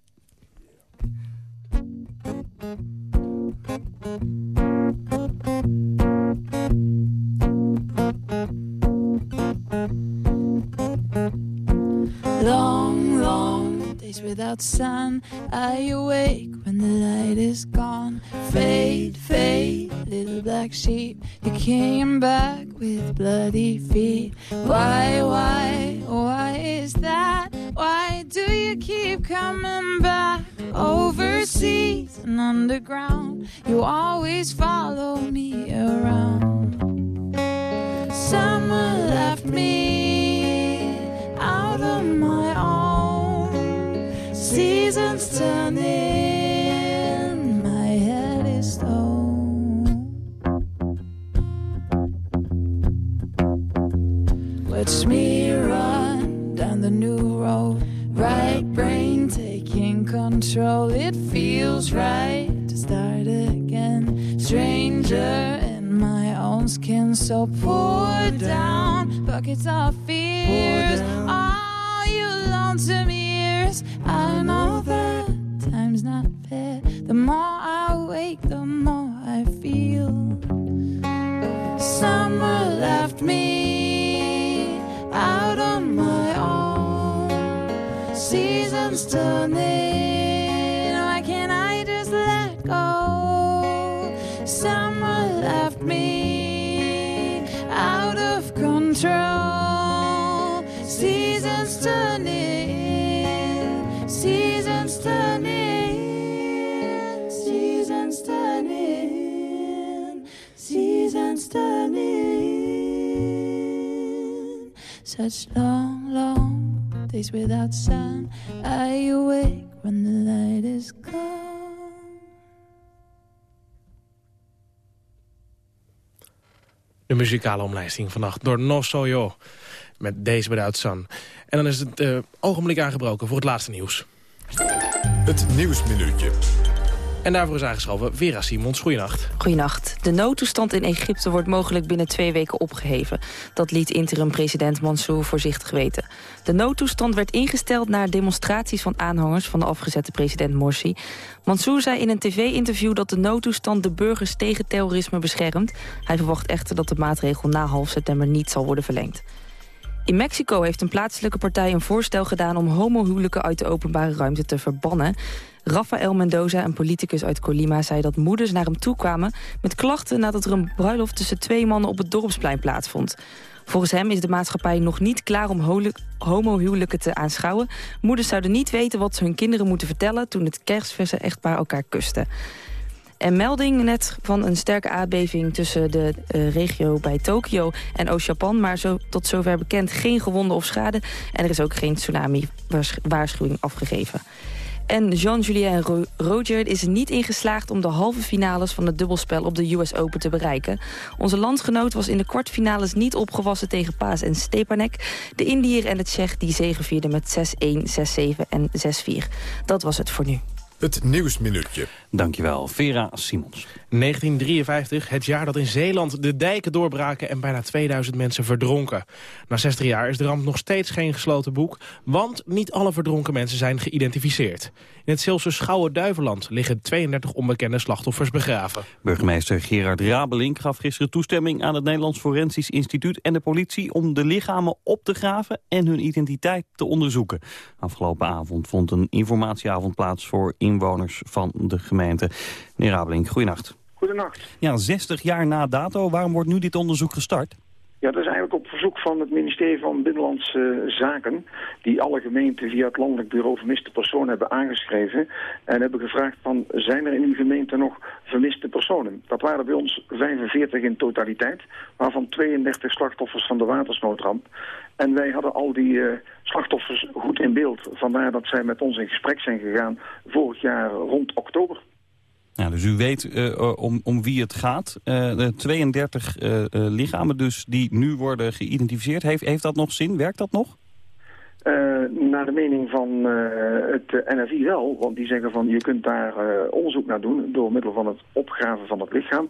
Without sun. I awake when the light is gone. Fade, fade, little black sheep. You came back with bloody feet. Why, why, why is that? Why do you keep coming back? Overseas and underground, you always follow me around. Someone left me turning, my head is stone. Watch me run down the new road. Right brain taking control. It feels right to start again. Stranger in my own skin, so pour down buckets of fears. All you lonesome years. I know that time's not fair. The more I wake, the more I feel. Summer left me out on my own. Seasons turning. Such long, long days without sun. I awake when the light is gone. De muzikale omlijsting vannacht door No Soyo. Met Days Without Sun. En dan is het eh, ogenblik aangebroken voor het laatste nieuws. Het Nieuwsminuutje. En daarvoor is aangeschoven Vera Simons. Goeienacht. Goedenacht. De noodtoestand in Egypte wordt mogelijk binnen twee weken opgeheven. Dat liet interim-president Mansour voorzichtig weten. De noodtoestand werd ingesteld na demonstraties van aanhangers... van de afgezette president Morsi. Mansour zei in een tv-interview dat de noodtoestand de burgers tegen terrorisme beschermt. Hij verwacht echter dat de maatregel na half september niet zal worden verlengd. In Mexico heeft een plaatselijke partij een voorstel gedaan... om homohuwelijken uit de openbare ruimte te verbannen. Rafael Mendoza, een politicus uit Colima, zei dat moeders naar hem toe kwamen... met klachten nadat er een bruiloft tussen twee mannen op het dorpsplein plaatsvond. Volgens hem is de maatschappij nog niet klaar om homohuwelijken te aanschouwen. Moeders zouden niet weten wat ze hun kinderen moeten vertellen... toen het kerstverse echtpaar elkaar kuste. En melding net van een sterke aardbeving tussen de eh, regio bij Tokio en Oost-Japan. Maar zo, tot zover bekend geen gewonden of schade. En er is ook geen tsunami-waarschuwing afgegeven. En Jean-Julien Ro- Roger is er niet in geslaagd om de halve finales van het dubbelspel op de US Open te bereiken. Onze landgenoot was in de kwartfinales niet opgewassen tegen Paas en Stepanek. De Indiër en het Tsjech die zegevierden met 6-1, 6-7 en 6-4. Dat was het voor nu. Het Nieuwsminuutje. Dankjewel, Vera Simons. 1953, het jaar dat in Zeeland de dijken doorbraken en bijna 2000 mensen verdronken. Na 60 jaar is de ramp nog steeds geen gesloten boek, want niet alle verdronken mensen zijn geïdentificeerd. In het Zeelse Schouwen-Duiveland liggen 32 onbekende slachtoffers begraven. Burgemeester Gerard Rabelink gaf gisteren toestemming aan het Nederlands Forensisch Instituut en de politie om de lichamen op te graven en hun identiteit te onderzoeken. Afgelopen avond vond een informatieavond plaats voor inwoners van de gemeente. Meneer Rabelink, goeienacht. Goedenacht. Ja, 60 jaar na dato, waarom wordt nu dit onderzoek gestart? Ja, dat is eigenlijk op verzoek van het ministerie van Binnenlandse Zaken... die alle gemeenten via het Landelijk Bureau Vermiste Personen hebben aangeschreven... en hebben gevraagd van, zijn er in uw gemeente nog vermiste personen? Dat waren bij ons 45 in totaliteit, waarvan 32 slachtoffers van de watersnoodramp. En wij hadden al die eh, slachtoffers goed in beeld. Vandaar dat zij met ons in gesprek zijn gegaan vorig jaar rond oktober. Dus u weet eh, eh, om, om wie het gaat. Eh, de 32 eh, lichamen dus die nu worden geïdentificeerd. Heeft, heeft dat nog zin? Werkt dat nog? Naar de mening van het NFI wel, want die zeggen van je kunt daar onderzoek naar doen door middel van het opgraven van het lichaam.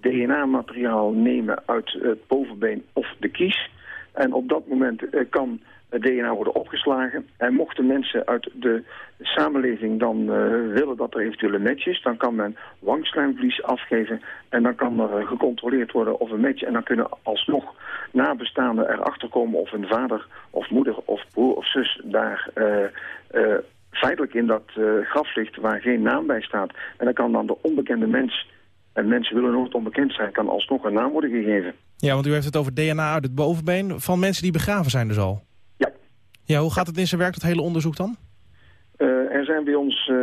DNA-materiaal nemen uit het bovenbeen of de kies. En op dat moment kan het DNA worden opgeslagen. En mochten mensen uit de samenleving dan eh, willen dat er eventueel een match is, dan kan men wangslijmvlies afgeven en dan kan er eh, gecontroleerd worden of een match. En dan kunnen alsnog nabestaanden erachter komen of een vader of moeder of broer of zus daar eh, feitelijk in dat graf ligt waar geen naam bij staat. En dan kan dan de onbekende mens, en mensen willen nooit onbekend zijn, kan alsnog een naam worden gegeven. Ja, want u heeft het over DNA uit het bovenbeen van mensen die begraven zijn dus al. Ja. Hoe gaat het in zijn werk, dat hele onderzoek dan? Eh, er zijn bij ons eh,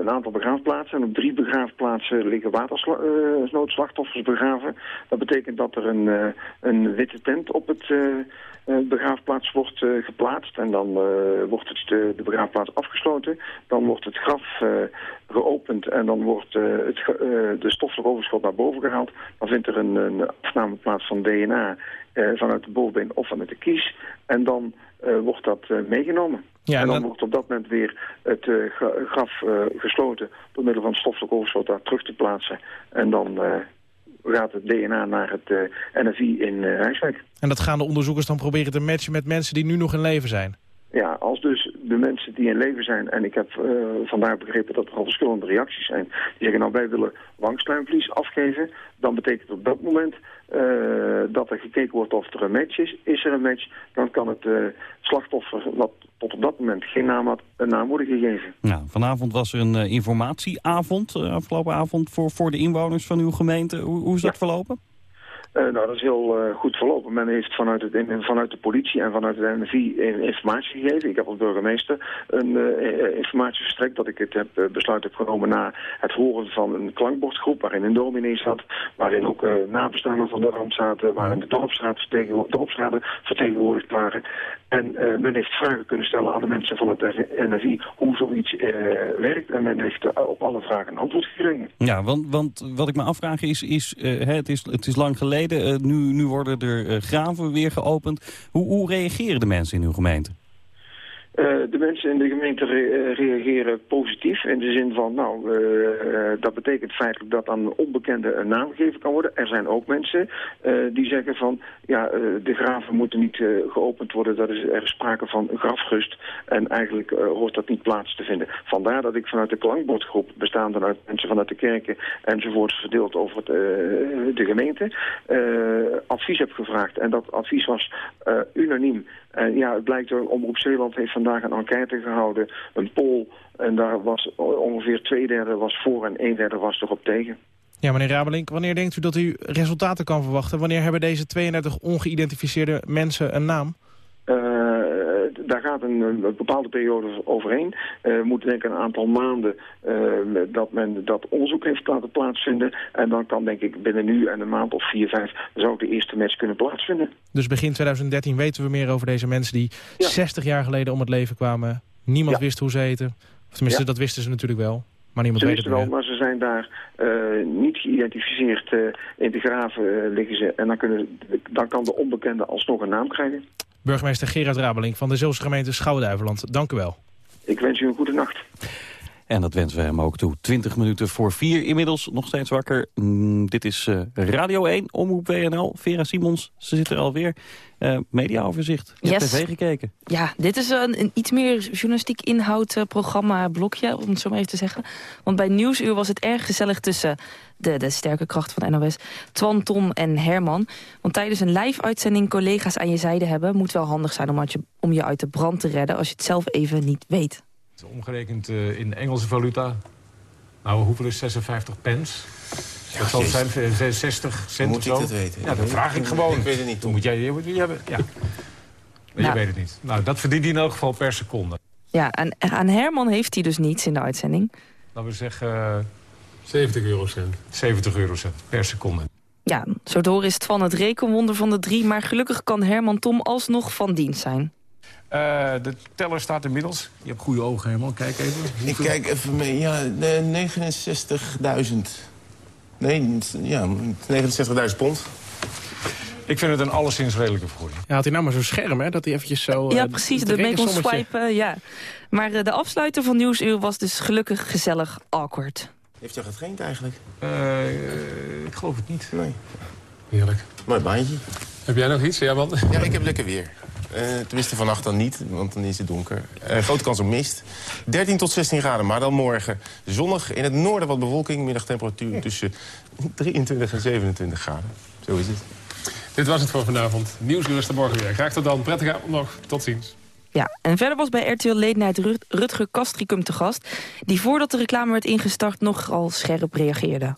een aantal begraafplaatsen. En op drie begraafplaatsen liggen watersnoodslachtoffers begraven. Dat betekent dat er een, eh, een witte tent op het eh, eh, begraafplaats wordt eh, geplaatst. En dan eh, wordt het, de, de begraafplaats afgesloten. Dan wordt het graf eh, geopend en dan wordt eh, het, eh, de stoffelijk overschot naar boven gehaald. Dan vindt er een, een afname plaats van DNA eh, vanuit de bovenbeen of vanuit de kies. En dan eh, wordt dat eh, meegenomen. Ja, en dan, wordt op dat moment weer het eh, gra- graf eh, gesloten door middel van stoffelijk overschot daar terug te plaatsen. En dan eh, gaat het DNA naar het eh, NFI in eh, Rijswijk. En dat gaan de onderzoekers dan proberen te matchen met mensen die nu nog in leven zijn. Ja, als dus de mensen die in leven zijn, en ik heb eh, vandaar begrepen dat er al verschillende reacties zijn, die zeggen nou wij willen wangslijmvlies afgeven, dan betekent op dat moment eh, dat er gekeken wordt of er een match is. Is er een match, dan kan het eh, slachtoffer, wat tot op dat moment geen naam had, een naam worden gegeven. Ja, vanavond was er een eh, informatieavond, afgelopen avond, voor, voor de inwoners van uw gemeente. Hoe, hoe is dat verlopen? Eh, nou, dat is heel eh, goed verlopen. Men heeft vanuit, het, in- vanuit de politie en vanuit de in- informatie gegeven. Ik heb als burgemeester een eh, informatie verstrekt dat ik het heb, besluit heb genomen na het horen van een klankbordgroep waarin een dominee zat, waarin ook nabestaanden van de ramp zaten, waarin de dorpsraad vertegenwoordigd waren. En eh, men heeft vragen kunnen stellen aan de mensen van het NFI hoe zoiets eh, werkt. En men heeft eh, op alle vragen een antwoord gekregen. Ja, want, want wat ik me afvraag is, is het, is het is lang geleden, nu, nu worden er graven weer geopend. Hoe, hoe reageren de mensen in uw gemeente? Eh, de mensen in de gemeente eh, reageren positief in de zin van, nou, eh, dat betekent feitelijk dat aan onbekende een naam gegeven kan worden. Er zijn ook mensen die zeggen van, ja, de graven moeten niet geopend worden, dat is, er is sprake van grafrust en eigenlijk hoort dat niet plaats te vinden. Vandaar dat ik vanuit de klankbordgroep, bestaande uit mensen vanuit de kerken enzovoorts verdeeld over de gemeente, advies heb gevraagd. En dat advies was unaniem. En ja, het blijkt, er, Omroep Zeeland heeft vandaag een enquête gehouden, een poll. En daar was ongeveer twee derde was voor en een derde was erop tegen. Ja, meneer Rabelink, wanneer denkt u dat u resultaten kan verwachten? Wanneer hebben deze 32 ongeïdentificeerde mensen een naam? Eh, daar gaat een, een bepaalde periode overheen. Eh, we moeten denken een aantal maanden eh, dat men dat onderzoek heeft laten plaatsvinden. En dan kan denk ik binnen nu en een maand of vier, vijf zou de eerste match kunnen plaatsvinden. Dus begin 2013 weten we meer over deze mensen die 60 jaar geleden om het leven kwamen. Niemand wist hoe ze heten. Of tenminste, Ja. dat wisten ze natuurlijk wel. Maar niemand Ze weet het wel, meer. maar ze zijn daar eh, niet geïdentificeerd. eh, in de graven eh, liggen ze. En dan, kunnen, dan kan de onbekende alsnog een naam krijgen. Burgemeester Gerard Rabelink van de Zeeuwse gemeente Schouwduiveland. Dank u wel. Ik wens u een goede nacht. En dat wensen we hem ook toe. 20 minuten voor vier inmiddels, nog steeds wakker. Mm, dit is eh, Radio 1, Omroep WNL. Vera Simons, ze zit er alweer. Eh mediaoverzicht. Je hebt Yes. tv gekeken. Ja, dit is een, een iets meer journalistiek inhoud eh, programma blokje, om het zo maar even te zeggen. Want bij Nieuwsuur was het erg gezellig tussen de, de sterke kracht van NOS, Twan, Tom en Herman. Want tijdens een live-uitzending collega's aan je zijde hebben... moet wel handig zijn om, je, om je uit de brand te redden als je het zelf even niet weet. Omgerekend eh, in Engelse valuta. Nou, hoeveel is 56 pence? dat zal zijn eh, 60 cent Moet of ik dat weten? Ja, dat vraag ik gewoon. Ik weet het niet, Toen moet jij, je, je, je, ja. Maar Nou. Je weet het niet. Nou, dat verdient hij in elk geval per seconde. Ja, en aan Herman heeft hij dus niets in de uitzending. Laten we zeggen... eh, 70 eurocent. 70 eurocent per seconde. Ja, zo door is Twan het rekenwonder van de drie... maar gelukkig kan Herman Tom alsnog van dienst zijn. Eh, de teller staat inmiddels. Je hebt goede ogen, Herman. Kijk even. Ik kijk even mee. Ja, de 69.000. Nee, ja, 69.000 pond. Ik vind het een alleszins redelijke vergoeding. Ja, had hij nou maar zo'n scherm, hè? Dat hij eventjes zo... Ja, eh, precies, het de mee kon swipen, ja. Maar eh, de afsluiter van Nieuwsuur was dus gelukkig gezellig awkward. Heeft jou getraind eigenlijk? Eh, ik geloof het niet. Nee. Heerlijk. Mooi baantje. Heb jij nog iets? Ja? Ja, ik heb lekker weer. Eh tenminste vannacht dan niet, want dan is het donker. Eh, grote kans op mist. 13 tot 16 graden, maar dan morgen zonnig. In het noorden wat bewolking, middagtemperatuur tussen 23 en 27 graden. Zo is het. Dit was het voor vanavond. Nieuwsuur is er morgen weer. Graag tot dan. Prettige avond nog. Tot ziens. Ja, en verder was bij RTL Late Night Rut- Rutger Kastricum te gast... die voordat de reclame werd ingestart nogal scherp reageerde.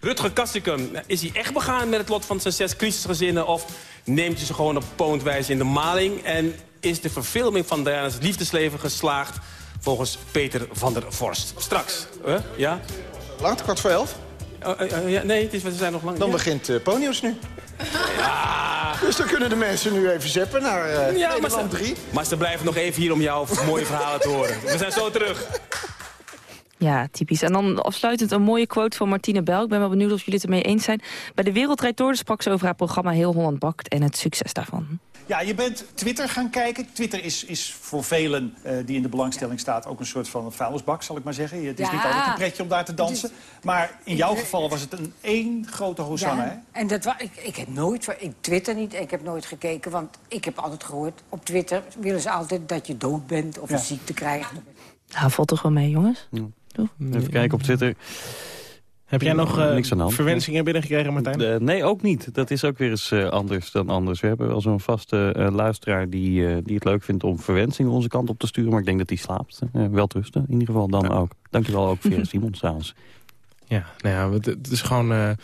Rutger Kastikum, is hij echt begaan met het lot van zijn zes crisisgezinnen... of neemt hij ze gewoon op poondwijze in de maling... en is de verfilming van Diana's liefdesleven geslaagd... volgens Peter van der Vorst? Straks, hè? ja? Laat kwart voor elf. Oh, eh, eh, ja, nee, het is, we zijn nog lang... Dan ja. begint uh, Ponyus nu. Dus dan kunnen de mensen nu even zeppen naar eh Ja, maar Nederland ze, 3. maar ze blijven nog even hier om jouw mooie verhalen te horen. We zijn zo terug. Ja, typisch. En dan afsluitend een mooie quote van Martine Bel. Ik ben wel benieuwd of jullie het ermee eens zijn. Bij de Wereldrijd Door sprak ze over haar programma Heel Holland Bakt... en het succes daarvan. Ja, je bent Twitter gaan kijken. Twitter is, is voor velen eh, die in de belangstelling staat... ook een soort van vuilnisbak, zal ik maar zeggen. Het is Ja. niet altijd een pretje om daar te dansen. Maar in jouw geval was het een één grote hosanna, hè? Ja, en dat wa ik, ik heb nooit, ik twitter niet, ik heb nooit gekeken, want ik heb altijd gehoord, op Twitter willen ze altijd dat je dood bent of Ja. een ziekte krijgt. Nou, valt toch wel mee, jongens? Even kijken op Twitter. Heb jij nog eh, Niks aan de hand. verwensingen binnengekregen, Martijn? Nee, ook niet. Dat is ook weer eens eh, anders dan anders. We hebben wel zo'n vaste eh, luisteraar die, eh, die het leuk vindt om verwensingen onze kant op te sturen. Maar ik denk dat die slaapt. Eh, wel rusten, in ieder geval dan ook. Dankjewel ook, Vera Simons trouwens. Ja, nou ja, het, het is gewoon... eh, Een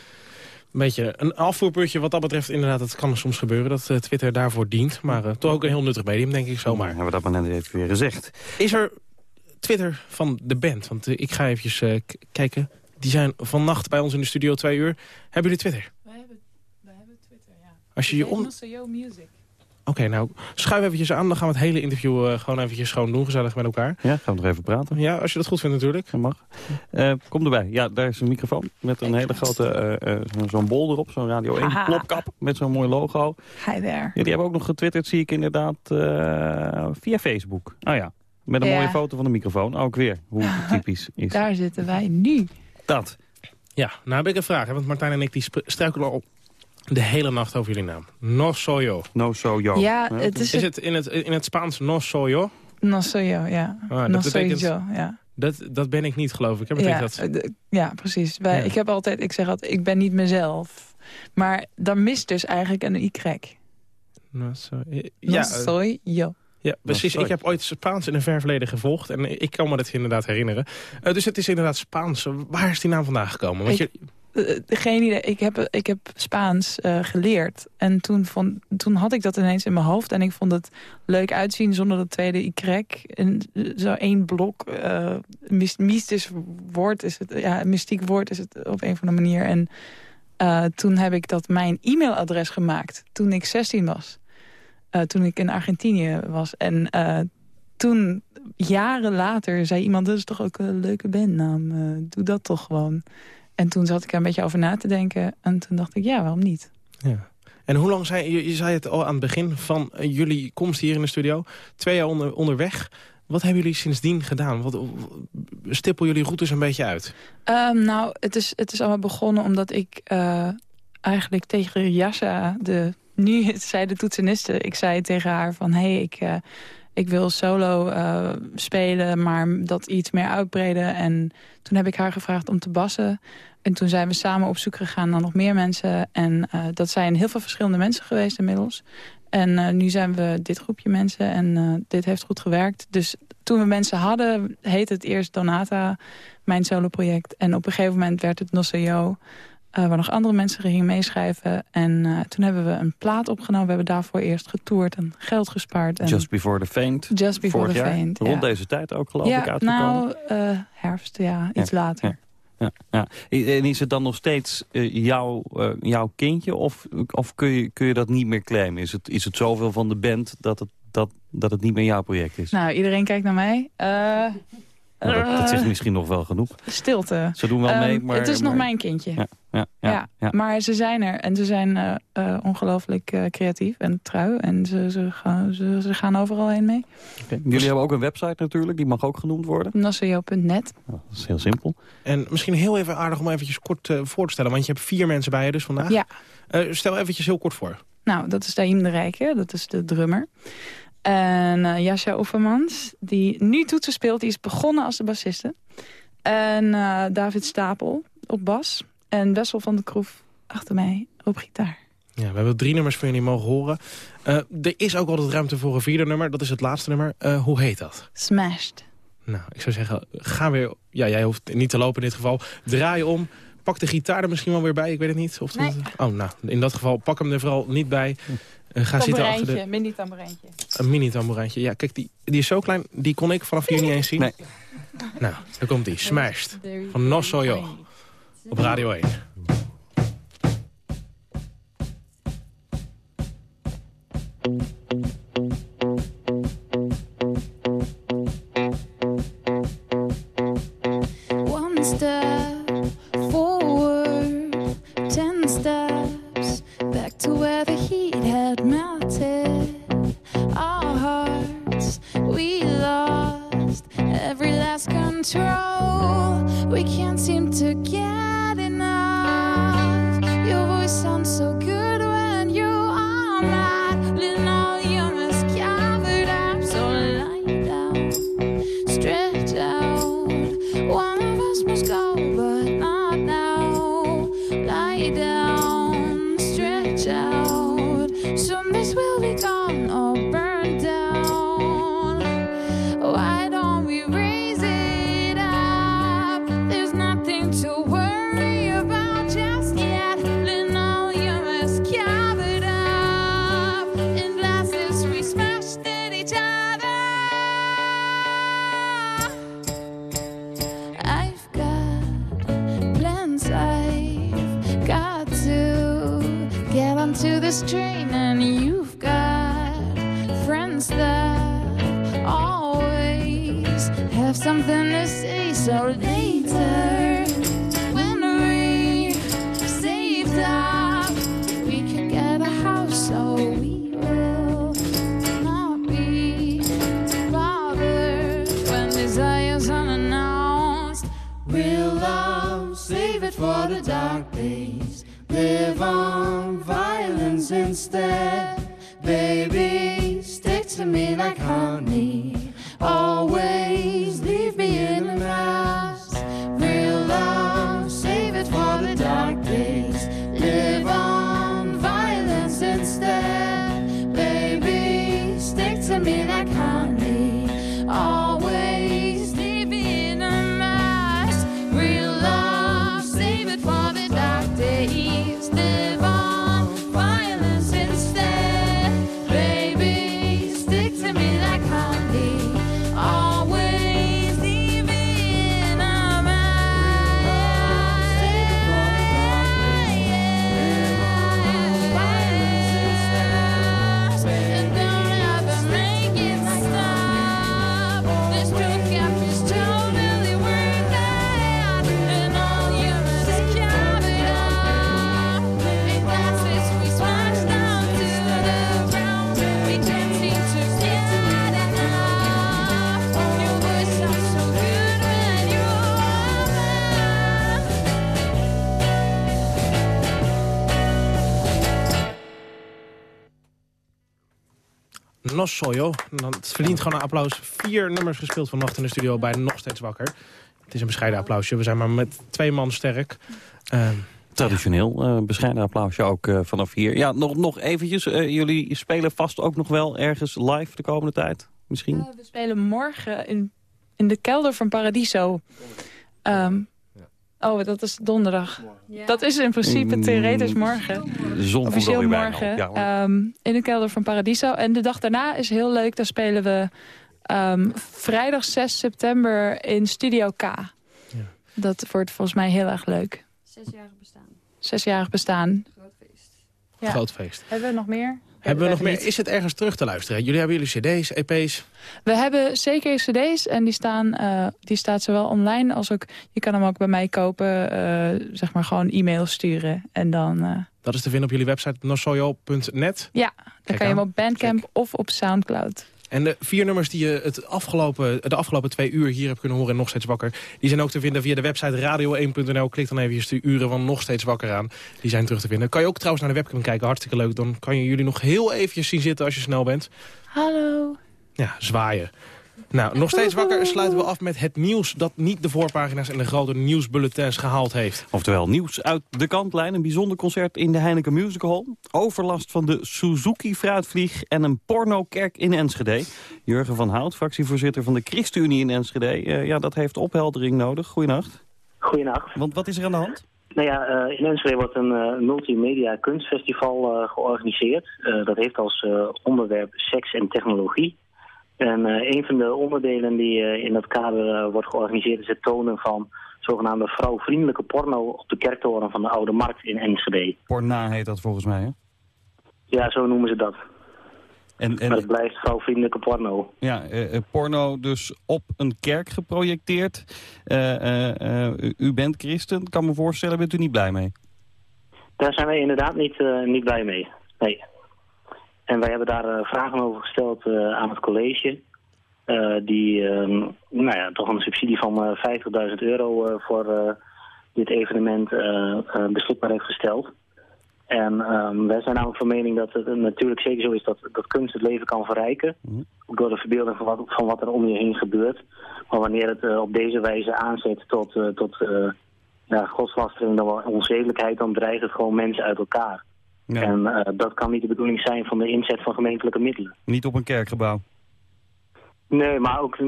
beetje een afvoerputje wat dat betreft. Inderdaad, het kan soms gebeuren dat eh, Twitter daarvoor dient. Maar eh, toch ook een heel nuttig medium, denk ik zomaar. Hebben we dat maar net even weer gezegd. Is er Twitter van de band? Want eh, ik ga eventjes eh, kijken. Die zijn vannacht bij ons in de studio twee uur. Hebben jullie Twitter? Wij hebben, wij hebben Twitter, ja. Als je je om... Music. Oké, nou, schuif eventjes aan. Dan gaan we het hele interview eh, gewoon eventjes schoon doen. Gezellig met elkaar. Ja, gaan we nog even praten. Ja, als je dat goed vindt natuurlijk. Dat mag. Eh, kom erbij. Ja, daar is een microfoon met een hele grote, eh, eh, zo- zo'n bol erop. Zo'n Radio 1 Haha. plopkap met zo'n mooi logo. Hi there. Ja, die hebben ook nog getwitterd, zie ik inderdaad, eh, via Facebook. Oh ja, met een Ja. mooie foto van de microfoon. Ook weer, hoe typisch is. Daar zitten wij nu. Dat. Ja, nou heb ik een vraag. Hè, want Martijn en ik die struikelen al de hele nacht over jullie naam. No soyo. No soyo. Ja, het is Is het- in het, in het Spaans no soyo? No soy yo, ja. Ah, dat no betekent- soy yo, ja. Dat, dat ben ik niet, geloof ik. Hè? Ja, dat... eh, ja, precies. Wij, Ja. Ik heb altijd, ik zeg altijd, ik ben niet mezelf. Maar daar mist dus eigenlijk een y. No soy... No Ja, eh, soy yo. Ja, precies. Ik heb ooit Spaans in een ver verleden gevolgd. En ik kan me dat inderdaad herinneren. Eh, dus het is inderdaad Spaans. Waar is die naam vandaan gekomen? Want Ik- je, Eh, geen idee. Ik heb, ik heb Spaans eh, geleerd. En toen, vond, toen had ik dat ineens in mijn hoofd. En ik vond het leuk uitzien zonder dat tweede y. En eh, zo één blok. eh mys- mystisch woord is het. Ja, een mystiek woord is het op een of andere manier. En eh, toen heb ik dat mijn e-mailadres gemaakt. Toen ik 16 was. Eh, toen ik in Argentinië was. En eh, toen, jaren later, zei iemand... dat is toch ook een leuke bandnaam. eh, doe dat toch gewoon. En toen zat ik er een beetje over na te denken. En toen dacht ik, ja, waarom niet? ja. En hoe lang zijn... Je, je zei het al aan het begin van jullie komst hier in de studio. Twee jaar onder, onderweg. Wat hebben jullie sindsdien gedaan? Wat, stippel jullie routes een beetje uit? Ehm, nou, het is, het is allemaal begonnen omdat ik eigenlijk tegen Yasha, de, nu zei de toetseniste, ik zei tegen haar van... hey, ik, eh, ik wil solo eh, spelen, maar dat iets meer uitbreden. En toen heb ik haar gevraagd om te bassen. En toen zijn we samen op zoek gegaan naar nog meer mensen. En eh, dat zijn heel veel verschillende mensen geweest inmiddels. En nu zijn we dit groepje mensen en dit heeft goed gewerkt. Dus toen we mensen hadden, heette het eerst Donata, mijn soloproject. En op een gegeven moment werd het Nosseo, eh waar nog andere mensen gingen meeschrijven. En eh, toen hebben we een plaat opgenomen. We hebben daarvoor eerst getoerd en geld gespaard. En Just Before the Faint. Just Before Vorig the jaar. Faint, Rond ja. deze tijd ook, geloof ja, ik, uitgekomen. nou, eh, herfst, ja, iets Ja, later. Ja, ja. En is het dan nog steeds jouw, jouw kindje of, of kun, je, kun je dat niet meer claimen? Is het, is het zoveel van de band dat het, dat, dat het niet meer jouw project is? Nou, iedereen kijkt naar mij. Eh, Nou, dat, eh, misschien nog wel genoeg. Stilte. Ze doen wel Ehm, mee, maar... Het is nog mijn kindje. Ja, ja, ja, Ja, ja. maar ze zijn er. En ze zijn eh, eh, ongelooflijk eh, creatief en trouw. En ze, ze, gaan, ze, ze gaan overal heen mee. Oké. Jullie hebben ook een website natuurlijk, die mag ook genoemd worden. Nasseo.net. Dat is heel simpel. En misschien heel even aardig om eventjes kort eh, voor te stellen. Want je hebt vier mensen bij je dus vandaag. Ja. Eh, stel eventjes heel kort voor. Nou, dat is Daim de Rijke. Dat is de drummer. En eh Jascha Offermans, die nu toetsen speelt. Die is begonnen als de bassiste. En eh, David Stapel op bas. En Wessel van de Kroef achter mij op gitaar. Ja, we hebben drie nummers van jullie mogen horen. Eh, er is ook altijd ruimte voor een vierde nummer. Dat is het laatste nummer. Eh, hoe heet dat? Smashed. Nou, ik zou zeggen, ga weer... Ja, jij hoeft niet te lopen in dit geval. Draai om. Pak de gitaar er misschien wel weer bij. Ik weet het niet. Of dat- Oh, nou, in dat geval pak hem er vooral niet bij. Eh, ga zitten achter de... mini tamboerijntje. Een mini tamboerijntje. Ja, kijk, die, die is zo klein. Die kon ik vanaf hier niet eens zien. Nee. Nou, daar komt die. Smashed. Van No Soyo. Op Radio 1. all right. Nossoyo. Dan- Het verdient gewoon een applaus. Vier nummers gespeeld vannacht in de studio bij Nog Steeds Wakker. Het is een bescheiden applausje. We zijn maar met twee man sterk. Ehm, Traditioneel, eh, bescheiden applausje ook eh, vanaf hier. Ja, nog, nog eventjes. eh, jullie spelen vast ook nog wel ergens live de komende tijd, misschien? We spelen morgen in, in de kelder van Paradiso. Ehm, Oh, dat is donderdag. Dat is in principe Mm, theoretisch morgen. De zon komt Officieel morgen. ja, ehm, in de kelder van Paradiso. En de dag daarna is heel leuk. Daar spelen we ehm, vrijdag 6 september in Studio K. Dat wordt volgens mij heel erg leuk. Zesjarig bestaan. Zesjarig bestaan. Groot feest. Ja. Groot feest. Hebben we nog meer? Hebben we nog meer? Is het ergens terug te luisteren? Jullie hebben jullie cd's, EP's. We hebben zeker cd's en die, staan, eh, die staat zowel online als ook... Je kan hem ook bij mij kopen, eh, zeg maar gewoon e-mail sturen. En dan, eh, Dat is te vinden op jullie website nosoyo.net. ja, dan Kijk kan je hem op Bandcamp of op Soundcloud. En de vier nummers die je het afgelopen, de afgelopen twee uur hier hebt kunnen horen en nog steeds wakker... die zijn ook te vinden via de website radio1.nl. Klik dan even de uren van nog steeds wakker aan. Die zijn terug te vinden. Kan je ook trouwens naar de webcam kijken, hartstikke leuk. Dan kan je jullie nog heel eventjes zien zitten als je snel bent. Hallo. Ja, zwaaien. Nou, nog steeds wakker sluiten we af met het nieuws... dat niet de voorpagina's en de grote nieuwsbulletins gehaald heeft. Oftewel, nieuws uit de kantlijn. Een bijzonder concert in de Heineken Music Hall. Overlast van de Suzuki Fruitvlieg en een pornokerk in Enschede. Jurgen van Hout, fractievoorzitter van de ChristenUnie in Enschede. Eh, ja, dat heeft opheldering nodig. Goedenacht. Goedenacht. Want wat is er aan de hand? Nou ja, eh, in Enschede wordt een eh, multimedia kunstfestival eh, georganiseerd. Eh, dat heeft als eh, onderwerp seks en technologie. En eh, een van de onderdelen die eh, in dat kader eh, wordt georganiseerd is het tonen van zogenaamde vrouwvriendelijke porno op de kerktoren van de Oude Markt in Enschede. Porna heet dat volgens mij, hè? Ja, zo noemen ze dat. En, en, Maar het blijft vrouwvriendelijke porno. Ja, eh, porno dus op een kerk geprojecteerd. U, bent christen, kan me voorstellen, bent u niet blij mee? Daar zijn wij inderdaad niet, niet blij mee. Nee. En wij hebben daar eh, vragen over gesteld eh, aan het college. eh, die ehm, nou ja, toch een subsidie van eh 50.000 euro voor dit evenement beschikbaar heeft gesteld. En ehm, wij zijn namelijk van mening dat het natuurlijk zeker zo is dat, dat kunst het leven kan verrijken. Ook door de verbeelding van wat, van wat er om je heen gebeurt. Maar wanneer het op deze wijze aanzet tot, eh, tot ja, godslastering, dan wel onzedelijkheid, dan dreigt het gewoon mensen uit elkaar. En eh, dat kan niet de bedoeling zijn van de inzet van gemeentelijke middelen. Niet op een kerkgebouw. Nee, maar ook eh,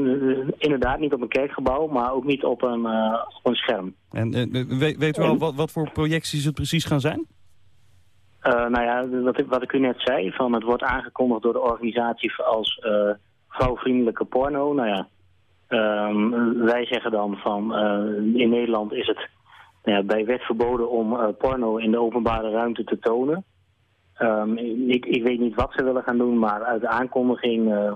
inderdaad niet op een kerkgebouw, maar ook niet op een, eh, op een scherm. En weet, weet u al wat, wat voor projecties het precies gaan zijn? Nou ja, wat, ik- wat ik u net zei, van het wordt aangekondigd door de organisatie als vrouwvriendelijke porno. Nou ja, ehm, wij zeggen dan van in Nederland is het nou ja, bij wet verboden om porno in de openbare ruimte te tonen. Ehm, ik, ik weet niet wat ze willen gaan doen, maar uit de aankondiging eh,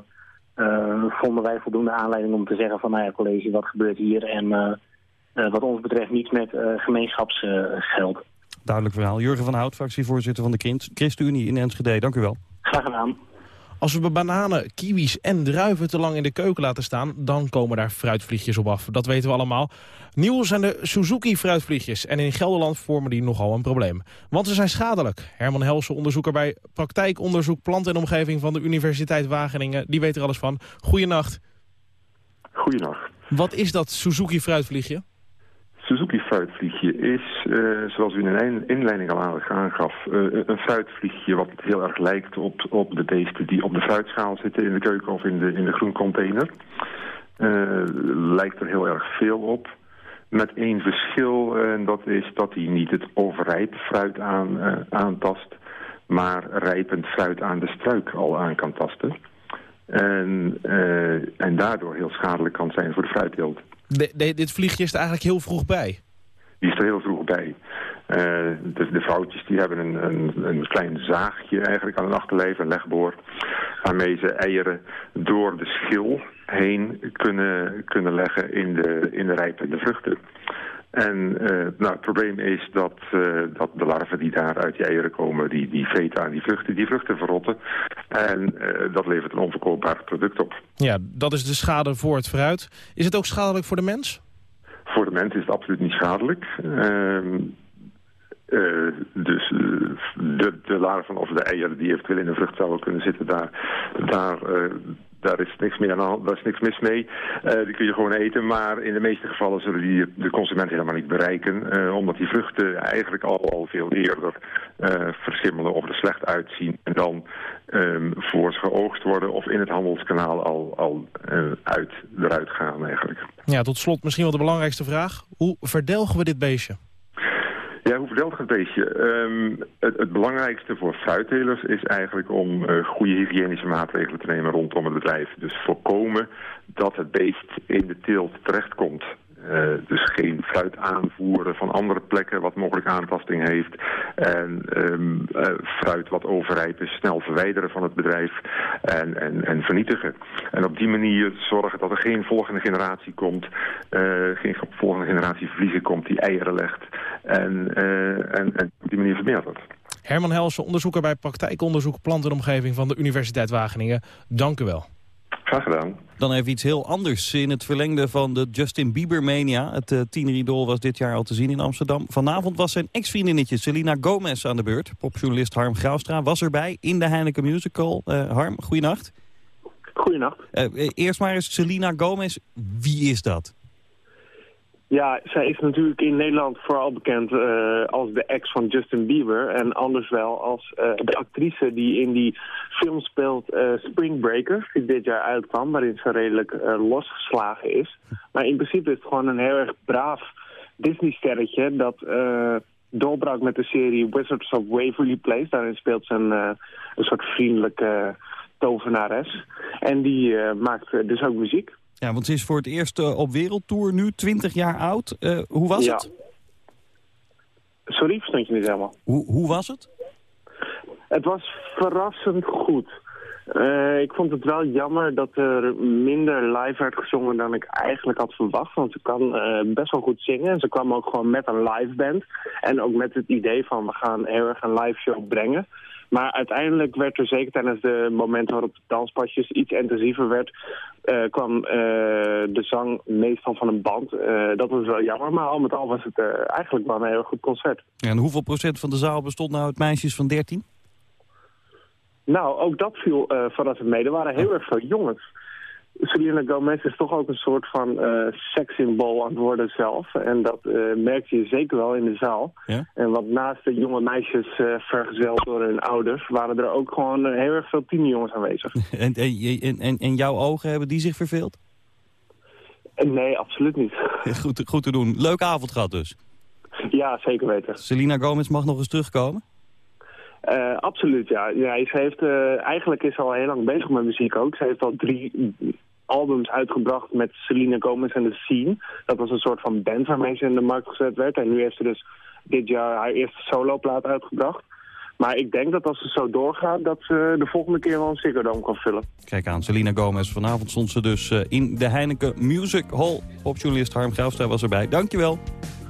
eh, vonden wij voldoende aanleiding om te zeggen van, nou ja, college, wat gebeurt hier? En eh, wat ons betreft niet met gemeenschapsgeld. Duidelijk verhaal. Jurgen van Hout, fractievoorzitter van de Christ- ChristenUnie in Enschede. Dank u wel. Graag gedaan. Als we bananen, kiwis en druiven te lang in de keuken laten staan... dan komen daar fruitvliegjes op af. Dat weten we allemaal. Nieuw zijn de Suzuki-fruitvliegjes. En in Gelderland vormen die nogal een probleem. Want ze zijn schadelijk. Herman Helsen, onderzoeker bij praktijkonderzoek plant en omgeving... van de Universiteit Wageningen. Die weet er alles van. Goeienacht. Goedenacht. Wat is dat Suzuki-fruitvliegje? Fruitvliegje is, eh, zoals u in een inleiding al aan- aangaf, eh, een fruitvliegje wat heel erg lijkt op, op de beesten die op de fruitschaal zitten in de keuken of in de, in de groencontainer. Eh, lijkt er heel erg veel op. Met één verschil, en dat is dat hij niet het overrijpe fruit aan, aantast, maar rijpend fruit aan de struik al aan kan tasten. En, en daardoor heel schadelijk kan zijn voor de fruitteelt. De- de- dit vliegje is er eigenlijk heel vroeg bij. Die is er heel vroeg bij. Eh, de, de vrouwtjes die hebben een, een, een klein zaagje eigenlijk aan hun achterlijf, een legboor, waarmee ze eieren door de schil heen kunnen, kunnen leggen in de, in de rijpende vruchten. En eh, nou, het probleem is dat, eh, dat de larven die daar uit die eieren komen, die, die vreten aan die vruchten, die vruchten verrotten. En dat levert een onverkoopbaar product op. Ja, dat is de schade voor het fruit. Is het ook schadelijk voor de mens? Voor de mens is het absoluut niet schadelijk. Ehm, eh, dus eh, de, de larven of de eieren die eventueel in de zouden kunnen zitten, daar, daar, eh, daar is niks meer aan daar is niks mis mee. Eh, die kun je gewoon eten, maar in de meeste gevallen zullen die de consument helemaal niet bereiken, eh, omdat die vruchten eigenlijk al, al veel eerder eh, versimmelen of er slecht uitzien en dan ehm, voor ze geoogst worden of in het handelskanaal al, al uit, eruit gaan eigenlijk. Ja, tot slot misschien wel de belangrijkste vraag. Hoe verdelgen we dit beestje? Ja, hoe verdeelt het beestje? Ehm, het, het belangrijkste voor fruittelers is eigenlijk om eh, goede hygiënische maatregelen te nemen rondom het bedrijf. Dus voorkomen dat het beest in de teelt terechtkomt. Eh, dus geen fruit aanvoeren van andere plekken wat mogelijk aantasting heeft. En ehm, eh, fruit wat overrijp is snel verwijderen van het bedrijf en, en, en vernietigen. En op die manier zorgen dat er geen volgende generatie komt, eh, geen volgende generatie vliegen komt die eieren legt. En, en, en op die manier vermeerdert het. Herman Helsen, onderzoeker bij praktijkonderzoek plant en omgeving van de Universiteit Wageningen. Dank u wel. Graag gedaan. Dan even iets heel anders. In het verlengde van de Justin Bieber-mania. Het uh, tieneridool was dit jaar al te zien in Amsterdam. Vanavond was zijn ex-vriendinnetje Selena Gomez aan de beurt. Popjournalist Harm Graustra was erbij in de Heineken Musical. Uh, Harm, goeienacht. Goeienacht. Uh, eerst maar eens Selena Gomez. Wie is dat? Ja, zij is natuurlijk in Nederland vooral bekend uh, als de ex van Justin Bieber. En anders wel als uh, de actrice die in die film speelt uh, Spring Breakers, die dit jaar uitkwam, waarin ze redelijk losgeslagen is. Maar in principe is het gewoon een heel erg braaf Disney-sterretje dat doorbrak met de serie Wizards of Waverly Place. Daarin speelt ze een, een soort vriendelijke tovenares. En die maakt dus ook muziek. Ja, want ze is voor het eerst uh, op wereldtour nu, 20 jaar oud. Uh, hoe was ja. het? Sorry, verstond je niet helemaal. Hoe, hoe was het? Het was verrassend goed. Uh, ik vond het wel jammer dat er minder live werd gezongen dan ik eigenlijk had verwacht. Want ze kan best wel goed zingen. En ze kwam ook gewoon met een live band. En ook met het idee van we gaan heel erg een live show brengen. Maar uiteindelijk werd er zeker tijdens de momenten waarop de danspadjes iets intensiever werd... Uh, kwam uh, de zang meestal van een band. Uh, dat was wel jammer, maar al met al was het eigenlijk wel een heel goed concert. En hoeveel procent van de zaal bestond nou uit meisjes van 13? Nou, ook dat viel verrassend mee. Er waren heel erg veel jongens. Selena Gomez is toch ook een soort van uh, sekssymbool aan het worden zelf. En dat uh, merkte je zeker wel in de zaal. Ja? En want naast de jonge meisjes uh, vergezeld door hun ouders... waren er ook gewoon heel erg veel tienerjongens aanwezig. en, en, en, en jouw ogen, hebben die zich verveeld? Nee, absoluut niet. Goed, goed te doen. Leuke avond gehad dus. Ja, zeker weten. Selena Gomez mag nog eens terugkomen? Uh, absoluut, ja. ja ze heeft, uh, eigenlijk is ze al heel lang bezig met muziek ook. Ze heeft al drie albums uitgebracht met Selena Gomez en The Scene. Dat was een soort van band waarmee ze in de markt gezet werd. En nu heeft ze dus dit jaar haar eerste soloplaat uitgebracht. Maar ik denk dat als het zo doorgaat, dat ze de volgende keer wel een Ziggo kan vullen. Kijk aan, Selena Gomez. Vanavond stond ze dus eh, in de Heineken Music Hall. Popjournalist Harm Graafstra was erbij. Dankjewel.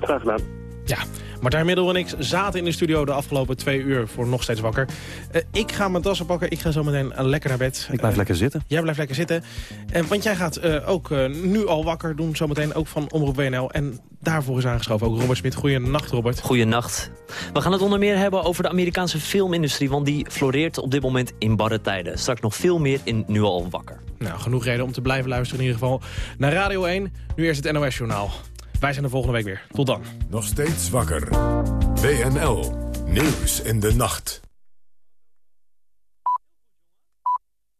Graag gedaan. Ja, Martijn Middel en ik zaten in de studio de afgelopen twee uur voor nog steeds wakker. Eh, ik ga mijn tassen pakken, ik ga zo meteen eh, lekker naar bed. Ik blijf Eh, lekker zitten. Jij blijft lekker zitten. En, want jij gaat eh, ook eh, nu al wakker doen, zometeen ook van Omroep WNL. En daarvoor is aangeschoven ook Robert Smit. Goeienacht, Robert. Goeienacht. We gaan het onder meer hebben over de Amerikaanse filmindustrie... want die floreert op dit moment in barre tijden. Straks nog veel meer in Nu al wakker. Nou, genoeg reden om te blijven luisteren in ieder geval naar Radio 1. Nu eerst het NOS Journaal. Wij zijn er volgende week weer. Tot dan. Nog steeds wakker. WNL. Nieuws in de nacht.